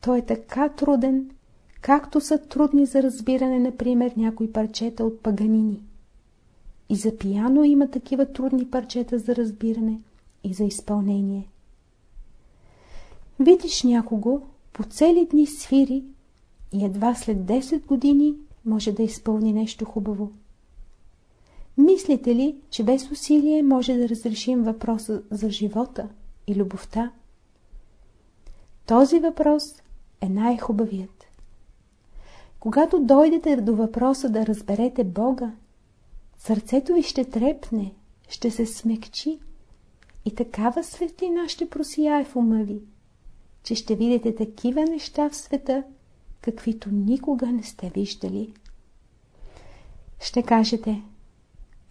Той е така труден, както са трудни за разбиране, например, някои парчета от паганини. И за пияно има такива трудни парчета за разбиране и за изпълнение. Видиш някого, по цели дни свири и едва след 10 години може да изпълни нещо хубаво. Мислите ли, че без усилие може да разрешим въпроса за живота и любовта? Този въпрос е най-хубавият. Когато дойдете до въпроса да разберете Бога, сърцето ви ще трепне, ще се смекчи и такава светлина ще просияе в ума ви, че ще видите такива неща в света, каквито никога не сте виждали. Ще кажете,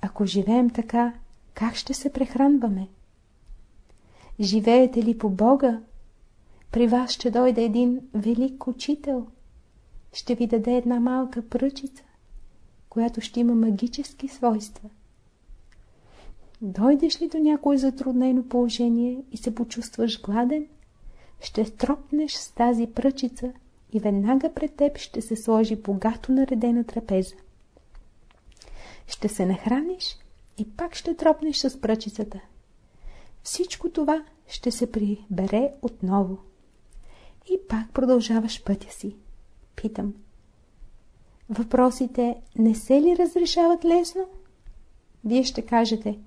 ако живеем така, как ще се прехранваме? Живеете ли по Бога? При вас ще дойде един велик учител. Ще ви даде една малка пръчица, която ще има магически свойства. Дойдеш ли до някое затруднено положение и се почувстваш гладен, ще тропнеш с тази пръчица и веднага пред теб ще се сложи богато наредена трапеза. Ще се нахраниш и пак ще тропнеш с пръчицата. Всичко това ще се прибере отново. И пак продължаваш пътя си. Питам. Въпросите не се ли разрешават лесно? Вие ще кажете.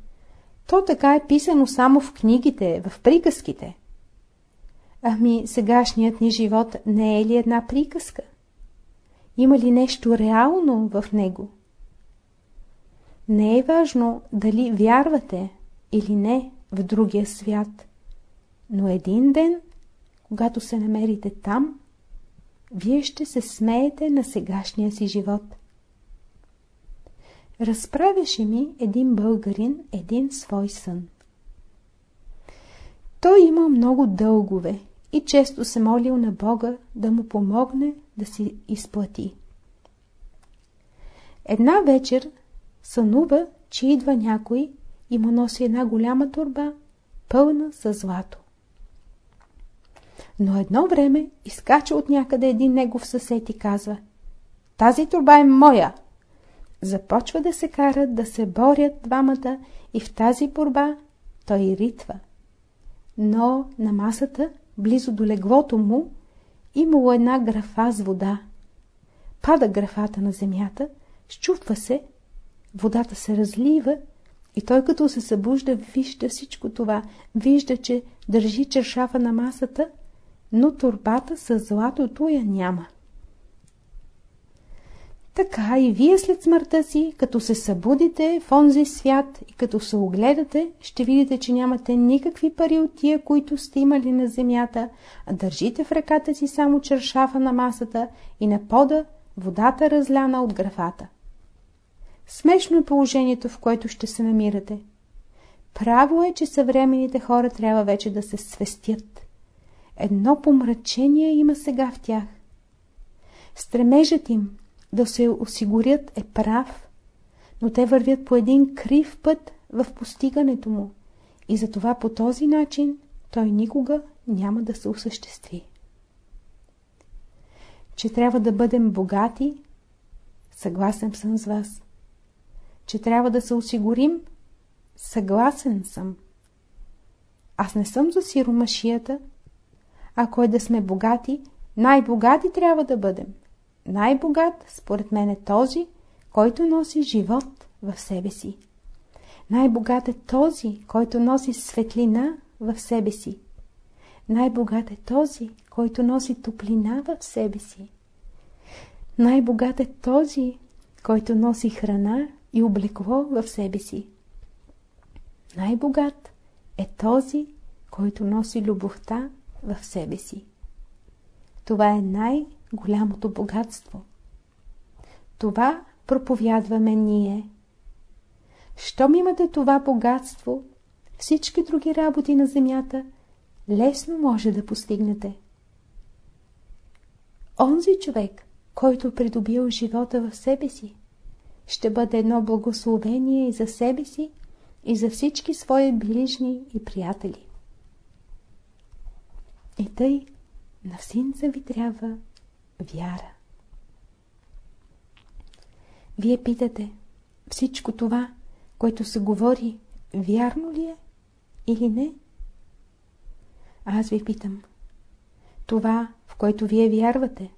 То така е писано само в книгите, в приказките. Ами сегашният ни живот не е ли една приказка? Има ли нещо реално в него? Не е важно дали вярвате или не в другия свят, но един ден, когато се намерите там, вие ще се смеете на сегашния си живот. Разправяше ми един българин един свой сън. Той има много дългове и често се молил на Бога да му помогне да си изплати. Една вечер сънува, че идва някой и му носи една голяма турба, пълна с злато. Но едно време изкача от някъде един негов съсед и казва Тази турба е моя! Започва да се карат, да се борят двамата и в тази борба той ритва. Но на масата, близо до леглото му, имало една графа с вода. Пада графата на земята, щупва се водата се разлива и той като се събужда, вижда всичко това. Вижда, че държи чершафа на масата, но турбата с златото я няма. така и вие след смъртта си, като се събудите в онзи свят и като се огледате, ще видите, че нямате никакви пари от тия, които сте имали на земята, а държите в ръката си само чершафа на масата и на пода водата разляна от графата. Смешно е положението, в което ще се намирате. Право е, че съвременните хора трябва вече да се свестят. Едно помрачение има сега в тях. Стремежът им да се осигурят е прав, но те вървят по един крив път в постигането му и затова по този начин той никога няма да се осъществи. Че трябва да бъдем богати, съгласен съм с вас. Че трябва да се осигурим, съгласен съм. Аз не съм за сиромашията. Ако е да сме богати, най-богати трябва да бъдем – най-богат, според мен, е този, който носи живот в себе си. Най-богат е този, който носи светлина в себе си. Най-богат е този, който носи топлина в себе си. Най-богат е този, който носи храна и облекло в себе си. Най-богат е този, който носи любовта в себе си. Това е най- голямото богатство. Това проповядваме ние. Щом имате това богатство, всички други работи на земята лесно може да постигнете. Онзи човек, който придобил живота в себе си, ще бъде едно благословение и за себе си, и за всички свои ближни и приятели. И тъй на синца ви трябва вяра. Вие питате, всичко това, което се говори, вярно ли е или не? Аз ви питам, това, в което вие вярвате,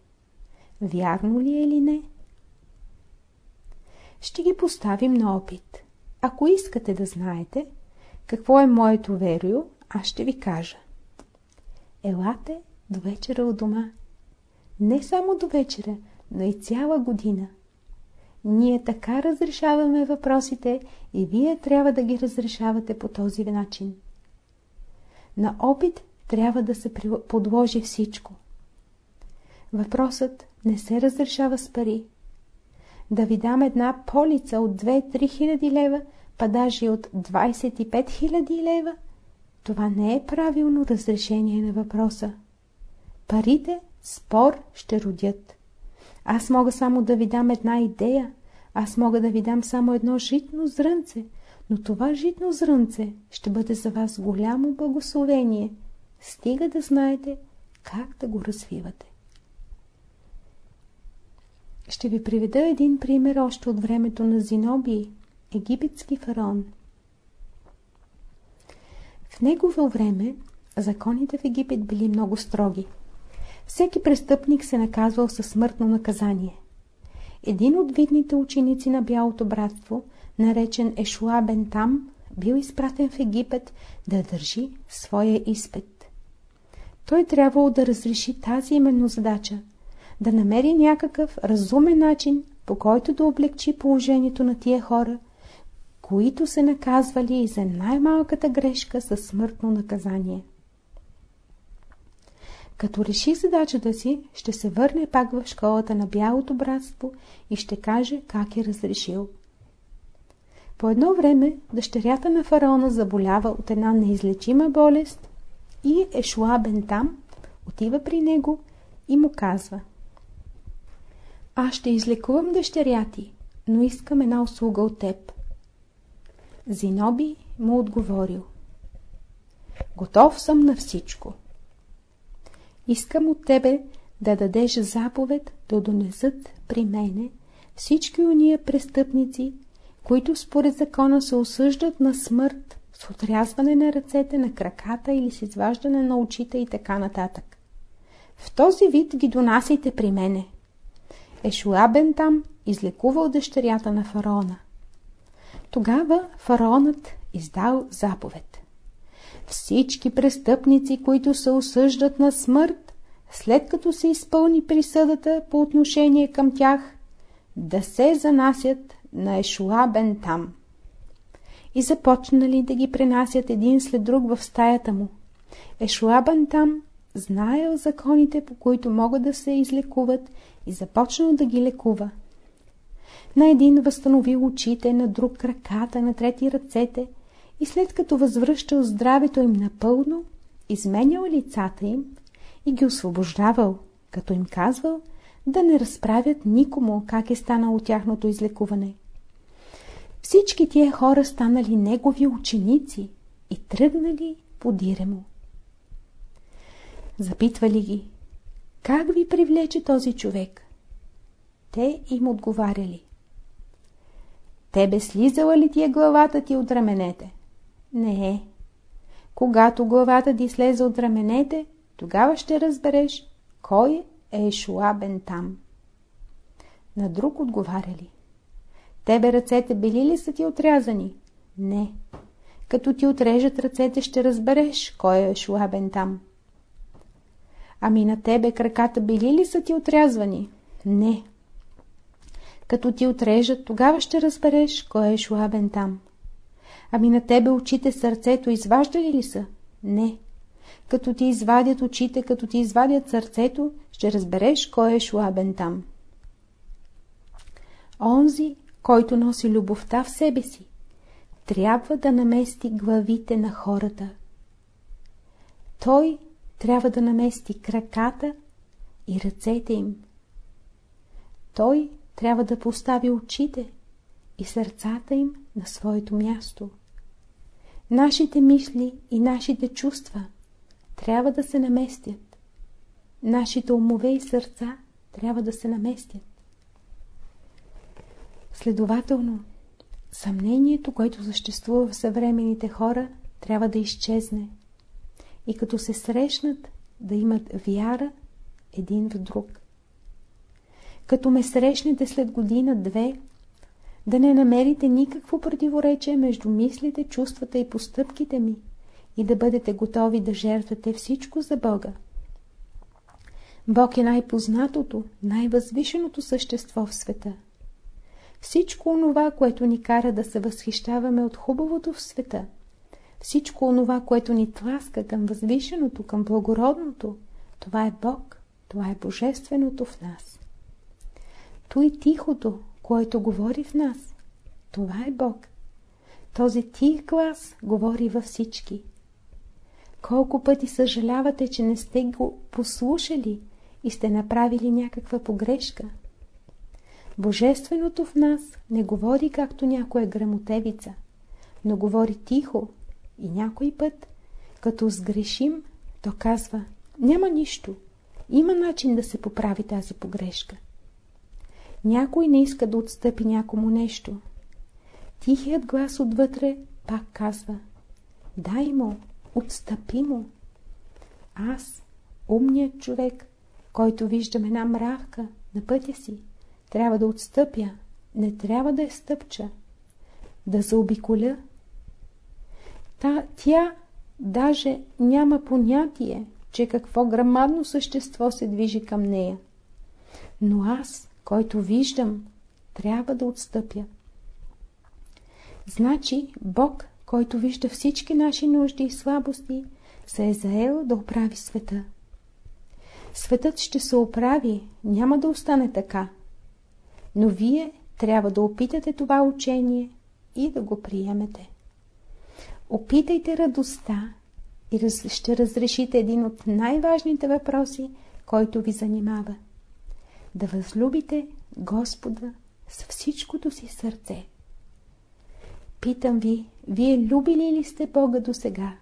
вярно ли е или не? Ще ги поставим на опит. Ако искате да знаете какво е моето верио, аз ще ви кажа. Елате до вечера у дома не само до вечера, но и цяла година. Ние така разрешаваме въпросите и вие трябва да ги разрешавате по този начин. На опит трябва да се подложи всичко. Въпросът не се разрешава с пари. Да ви дам една полица от 2-3 хиляди лева, па даже от 25 хиляди лева, това не е правилно разрешение на въпроса. Парите спор ще родят. Аз мога само да ви дам една идея, аз мога да ви дам само едно житно зрънце, но това житно зрънце ще бъде за вас голямо благословение. Стига да знаете как да го развивате. Ще ви приведа един пример още от времето на Зиноби, египетски фараон. В негово време законите в Египет били много строги всеки престъпник се наказвал със смъртно наказание. Един от видните ученици на Бялото братство, наречен Ешуа Бентам, бил изпратен в Египет да държи своя изпит. Той трябвало да разреши тази именно задача, да намери някакъв разумен начин, по който да облегчи положението на тия хора, които се наказвали и за най-малката грешка със смъртно наказание. Като реши задачата си, ще се върне пак в школата на Бялото братство и ще каже как е разрешил. По едно време дъщерята на фараона заболява от една неизлечима болест и Ешуа Бентам отива при него и му казва Аз ще излекувам дъщеря ти, но искам една услуга от теб. Зиноби му отговорил Готов съм на всичко. Искам от тебе да дадеш заповед да донесат при мене всички уния престъпници, които според закона се осъждат на смърт с отрязване на ръцете, на краката или с изваждане на очите и така нататък. В този вид ги донасяйте при мене. Ешуабен там излекувал дъщерята на фараона. Тогава фараонът издал заповед. Всички престъпници, които се осъждат на смърт, след като се изпълни присъдата по отношение към тях, да се занасят на Ешуа бен там. И започнали да ги пренасят един след друг в стаята му. Ешуа бен там знаел законите, по които могат да се излекуват и започнал да ги лекува. На един възстановил очите, на друг краката, на трети ръцете и след като възвръщал здравето им напълно, изменял лицата им и ги освобождавал, като им казвал да не разправят никому как е станало тяхното излекуване. Всички тия хора станали негови ученици и тръгнали по дире му. Запитвали ги, как ви привлече този човек? Те им отговаряли. Тебе слизала ли ти е главата ти от раменете? Не е. Когато главата ти слезе от раменете, тогава ще разбереш кой е Ешуа бен там. На друг отговаряли. Тебе ръцете били ли са ти отрязани? Не. Като ти отрежат ръцете, ще разбереш кой е Ешуа бен там. Ами на тебе краката били ли са ти отрязвани? Не. Като ти отрежат, тогава ще разбереш кой е Шуабен там. Ами на тебе очите сърцето изваждали ли са? Не. Като ти извадят очите, като ти извадят сърцето, ще разбереш кой е Шуабен там. Онзи, който носи любовта в себе си, трябва да намести главите на хората. Той трябва да намести краката и ръцете им. Той трябва да постави очите и сърцата им на своето място. Нашите мисли и нашите чувства трябва да се наместят. Нашите умове и сърца трябва да се наместят. Следователно, съмнението, което съществува в съвременните хора, трябва да изчезне и като се срещнат да имат вяра един в друг. Като ме срещнете след година-две, да не намерите никакво противоречие между мислите, чувствата и постъпките ми и да бъдете готови да жертвате всичко за Бога. Бог е най-познатото, най-възвишеното същество в света. Всичко онова, което ни кара да се възхищаваме от хубавото в света – всичко онова, което ни тласка към възвишеното, към благородното, това е Бог, това е Божественото в нас. Той тихото, което говори в нас, това е Бог. Този тих глас говори във всички. Колко пъти съжалявате, че не сте го послушали и сте направили някаква погрешка. Божественото в нас не говори както някоя грамотевица, но говори тихо, и някой път, като сгрешим, то казва, няма нищо, има начин да се поправи тази погрешка. Някой не иска да отстъпи някому нещо. Тихият глас отвътре пак казва, дай му, отстъпи му. Аз, умният човек, който виждам една мравка на пътя си, трябва да отстъпя, не трябва да я стъпча, да заобиколя Та, тя даже няма понятие, че какво грамадно същество се движи към нея. Но аз, който виждам, трябва да отстъпя. Значи Бог, който вижда всички наши нужди и слабости, се е заел да оправи света. Светът ще се оправи, няма да остане така. Но вие трябва да опитате това учение и да го приемете. Опитайте радостта и ще разрешите един от най-важните въпроси, който ви занимава. Да възлюбите Господа с всичкото си сърце. Питам ви, вие любили ли сте Бога до сега?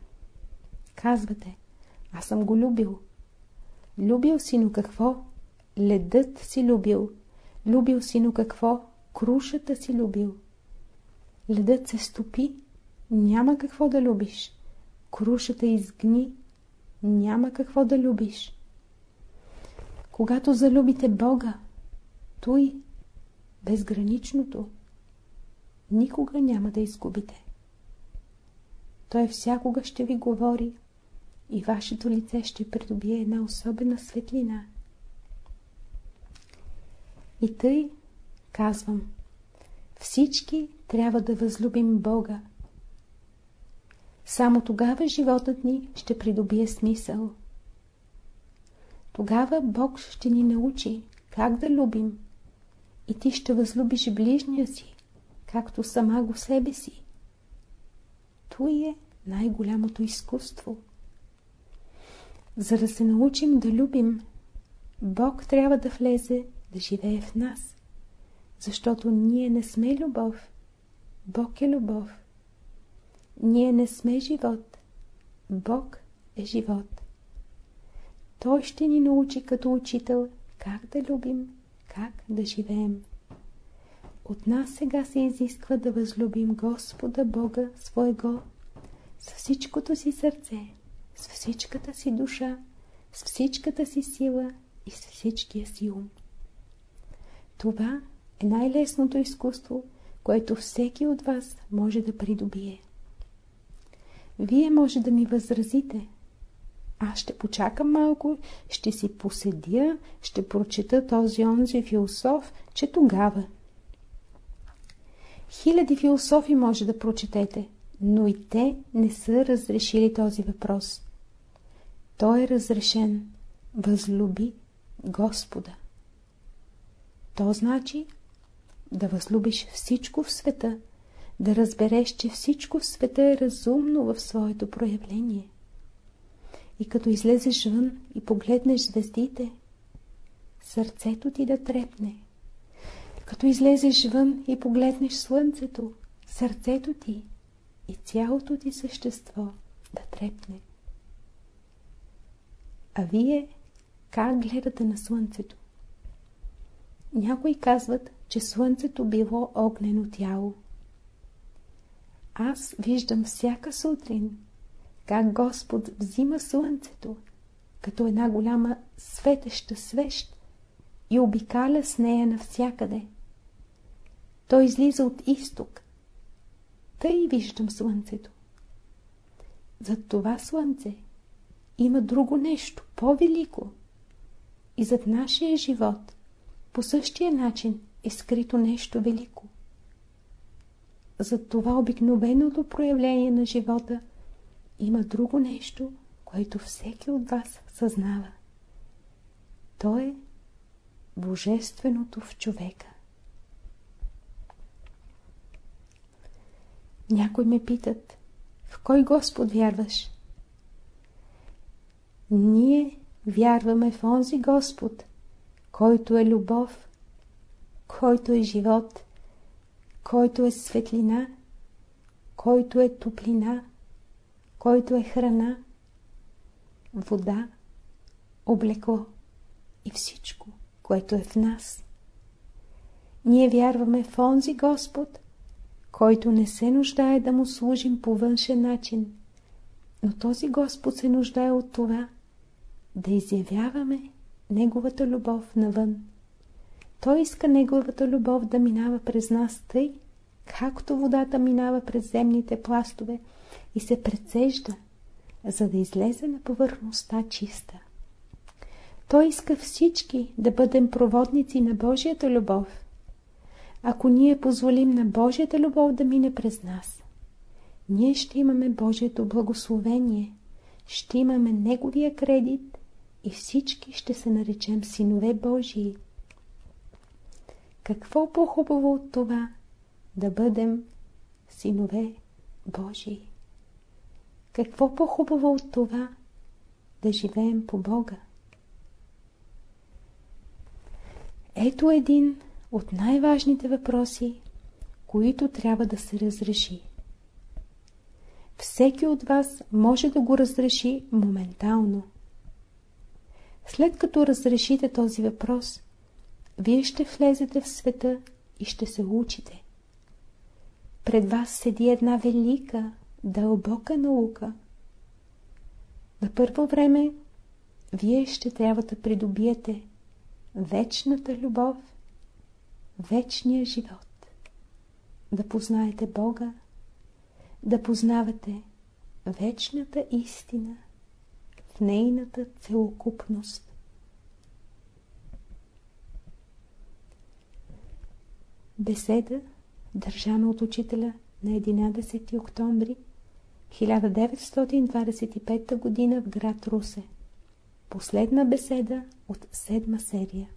Казвате, аз съм го любил. Любил си, но какво? Ледът си любил. Любил си, но какво? Крушата си любил. Ледът се стопи, няма какво да любиш. Крушата изгни, няма какво да любиш. Когато залюбите Бога, той, безграничното, никога няма да изгубите. Той всякога ще ви говори и вашето лице ще придобие една особена светлина. И тъй, казвам всички трябва да възлюбим Бога. Само тогава животът ни ще придобие смисъл. Тогава Бог ще ни научи как да любим и ти ще възлюбиш ближния си, както сама го себе си. Той е най-голямото изкуство. За да се научим да любим, Бог трябва да влезе да живее в нас, защото ние не сме любов. Бог е любов. Ние не сме живот. Бог е живот. Той ще ни научи като учител как да любим, как да живеем. От нас сега се изисква да възлюбим Господа Бога своего с всичкото си сърце, с всичката си душа, с всичката си сила и с всичкия си ум. Това е най-лесното изкуство, което всеки от вас може да придобие. Вие може да ми възразите. Аз ще почакам малко, ще си поседя, ще прочета този онзи философ, че тогава. Хиляди философи може да прочетете, но и те не са разрешили този въпрос. Той е разрешен. Възлюби Господа. То значи да възлюбиш всичко в света, да разбереш, че всичко в света е разумно в своето проявление. И като излезеш вън и погледнеш звездите, сърцето ти да трепне. Като излезеш вън и погледнеш слънцето, сърцето ти и цялото ти същество да трепне. А вие как гледате на слънцето? Някои казват, че слънцето било огнено тяло. Аз виждам всяка сутрин как Господ взима слънцето, като една голяма светеща свещ и обикаля с нея навсякъде. Той излиза от изток. Тъй виждам слънцето. Зад това слънце има друго нещо, по-велико. И зад нашия живот по същия начин е скрито нещо велико. Зад това обикновеното проявление на живота има друго нещо, което всеки от вас съзнава. То е Божественото в човека. Някой ме питат, в кой Господ вярваш? Ние вярваме в онзи Господ, който е любов, който е живот, който е светлина, който е топлина, който е храна, вода, облекло и всичко, което е в нас. Ние вярваме в онзи Господ, който не се нуждае да му служим по външен начин, но този Господ се нуждае от това да изявяваме Неговата любов навън. Той иска Неговата любов да минава през нас тъй, както водата минава през земните пластове и се прецежда, за да излезе на повърхността чиста. Той иска всички да бъдем проводници на Божията любов. Ако ние позволим на Божията любов да мине през нас, ние ще имаме Божието благословение, ще имаме Неговия кредит и всички ще се наречем синове Божии. Какво по-хубаво от това да бъдем синове Божии? Какво по-хубаво от това да живеем по Бога? Ето един от най-важните въпроси, които трябва да се разреши. Всеки от вас може да го разреши моментално. След като разрешите този въпрос, вие ще влезете в света и ще се учите. Пред вас седи една велика, дълбока наука. На първо време вие ще трябва да придобиете вечната любов, вечния живот. Да познаете Бога, да познавате вечната истина в нейната целокупност. Беседа, държана от учителя на 11 октомври 1925 г. в град Русе. Последна беседа от седма серия.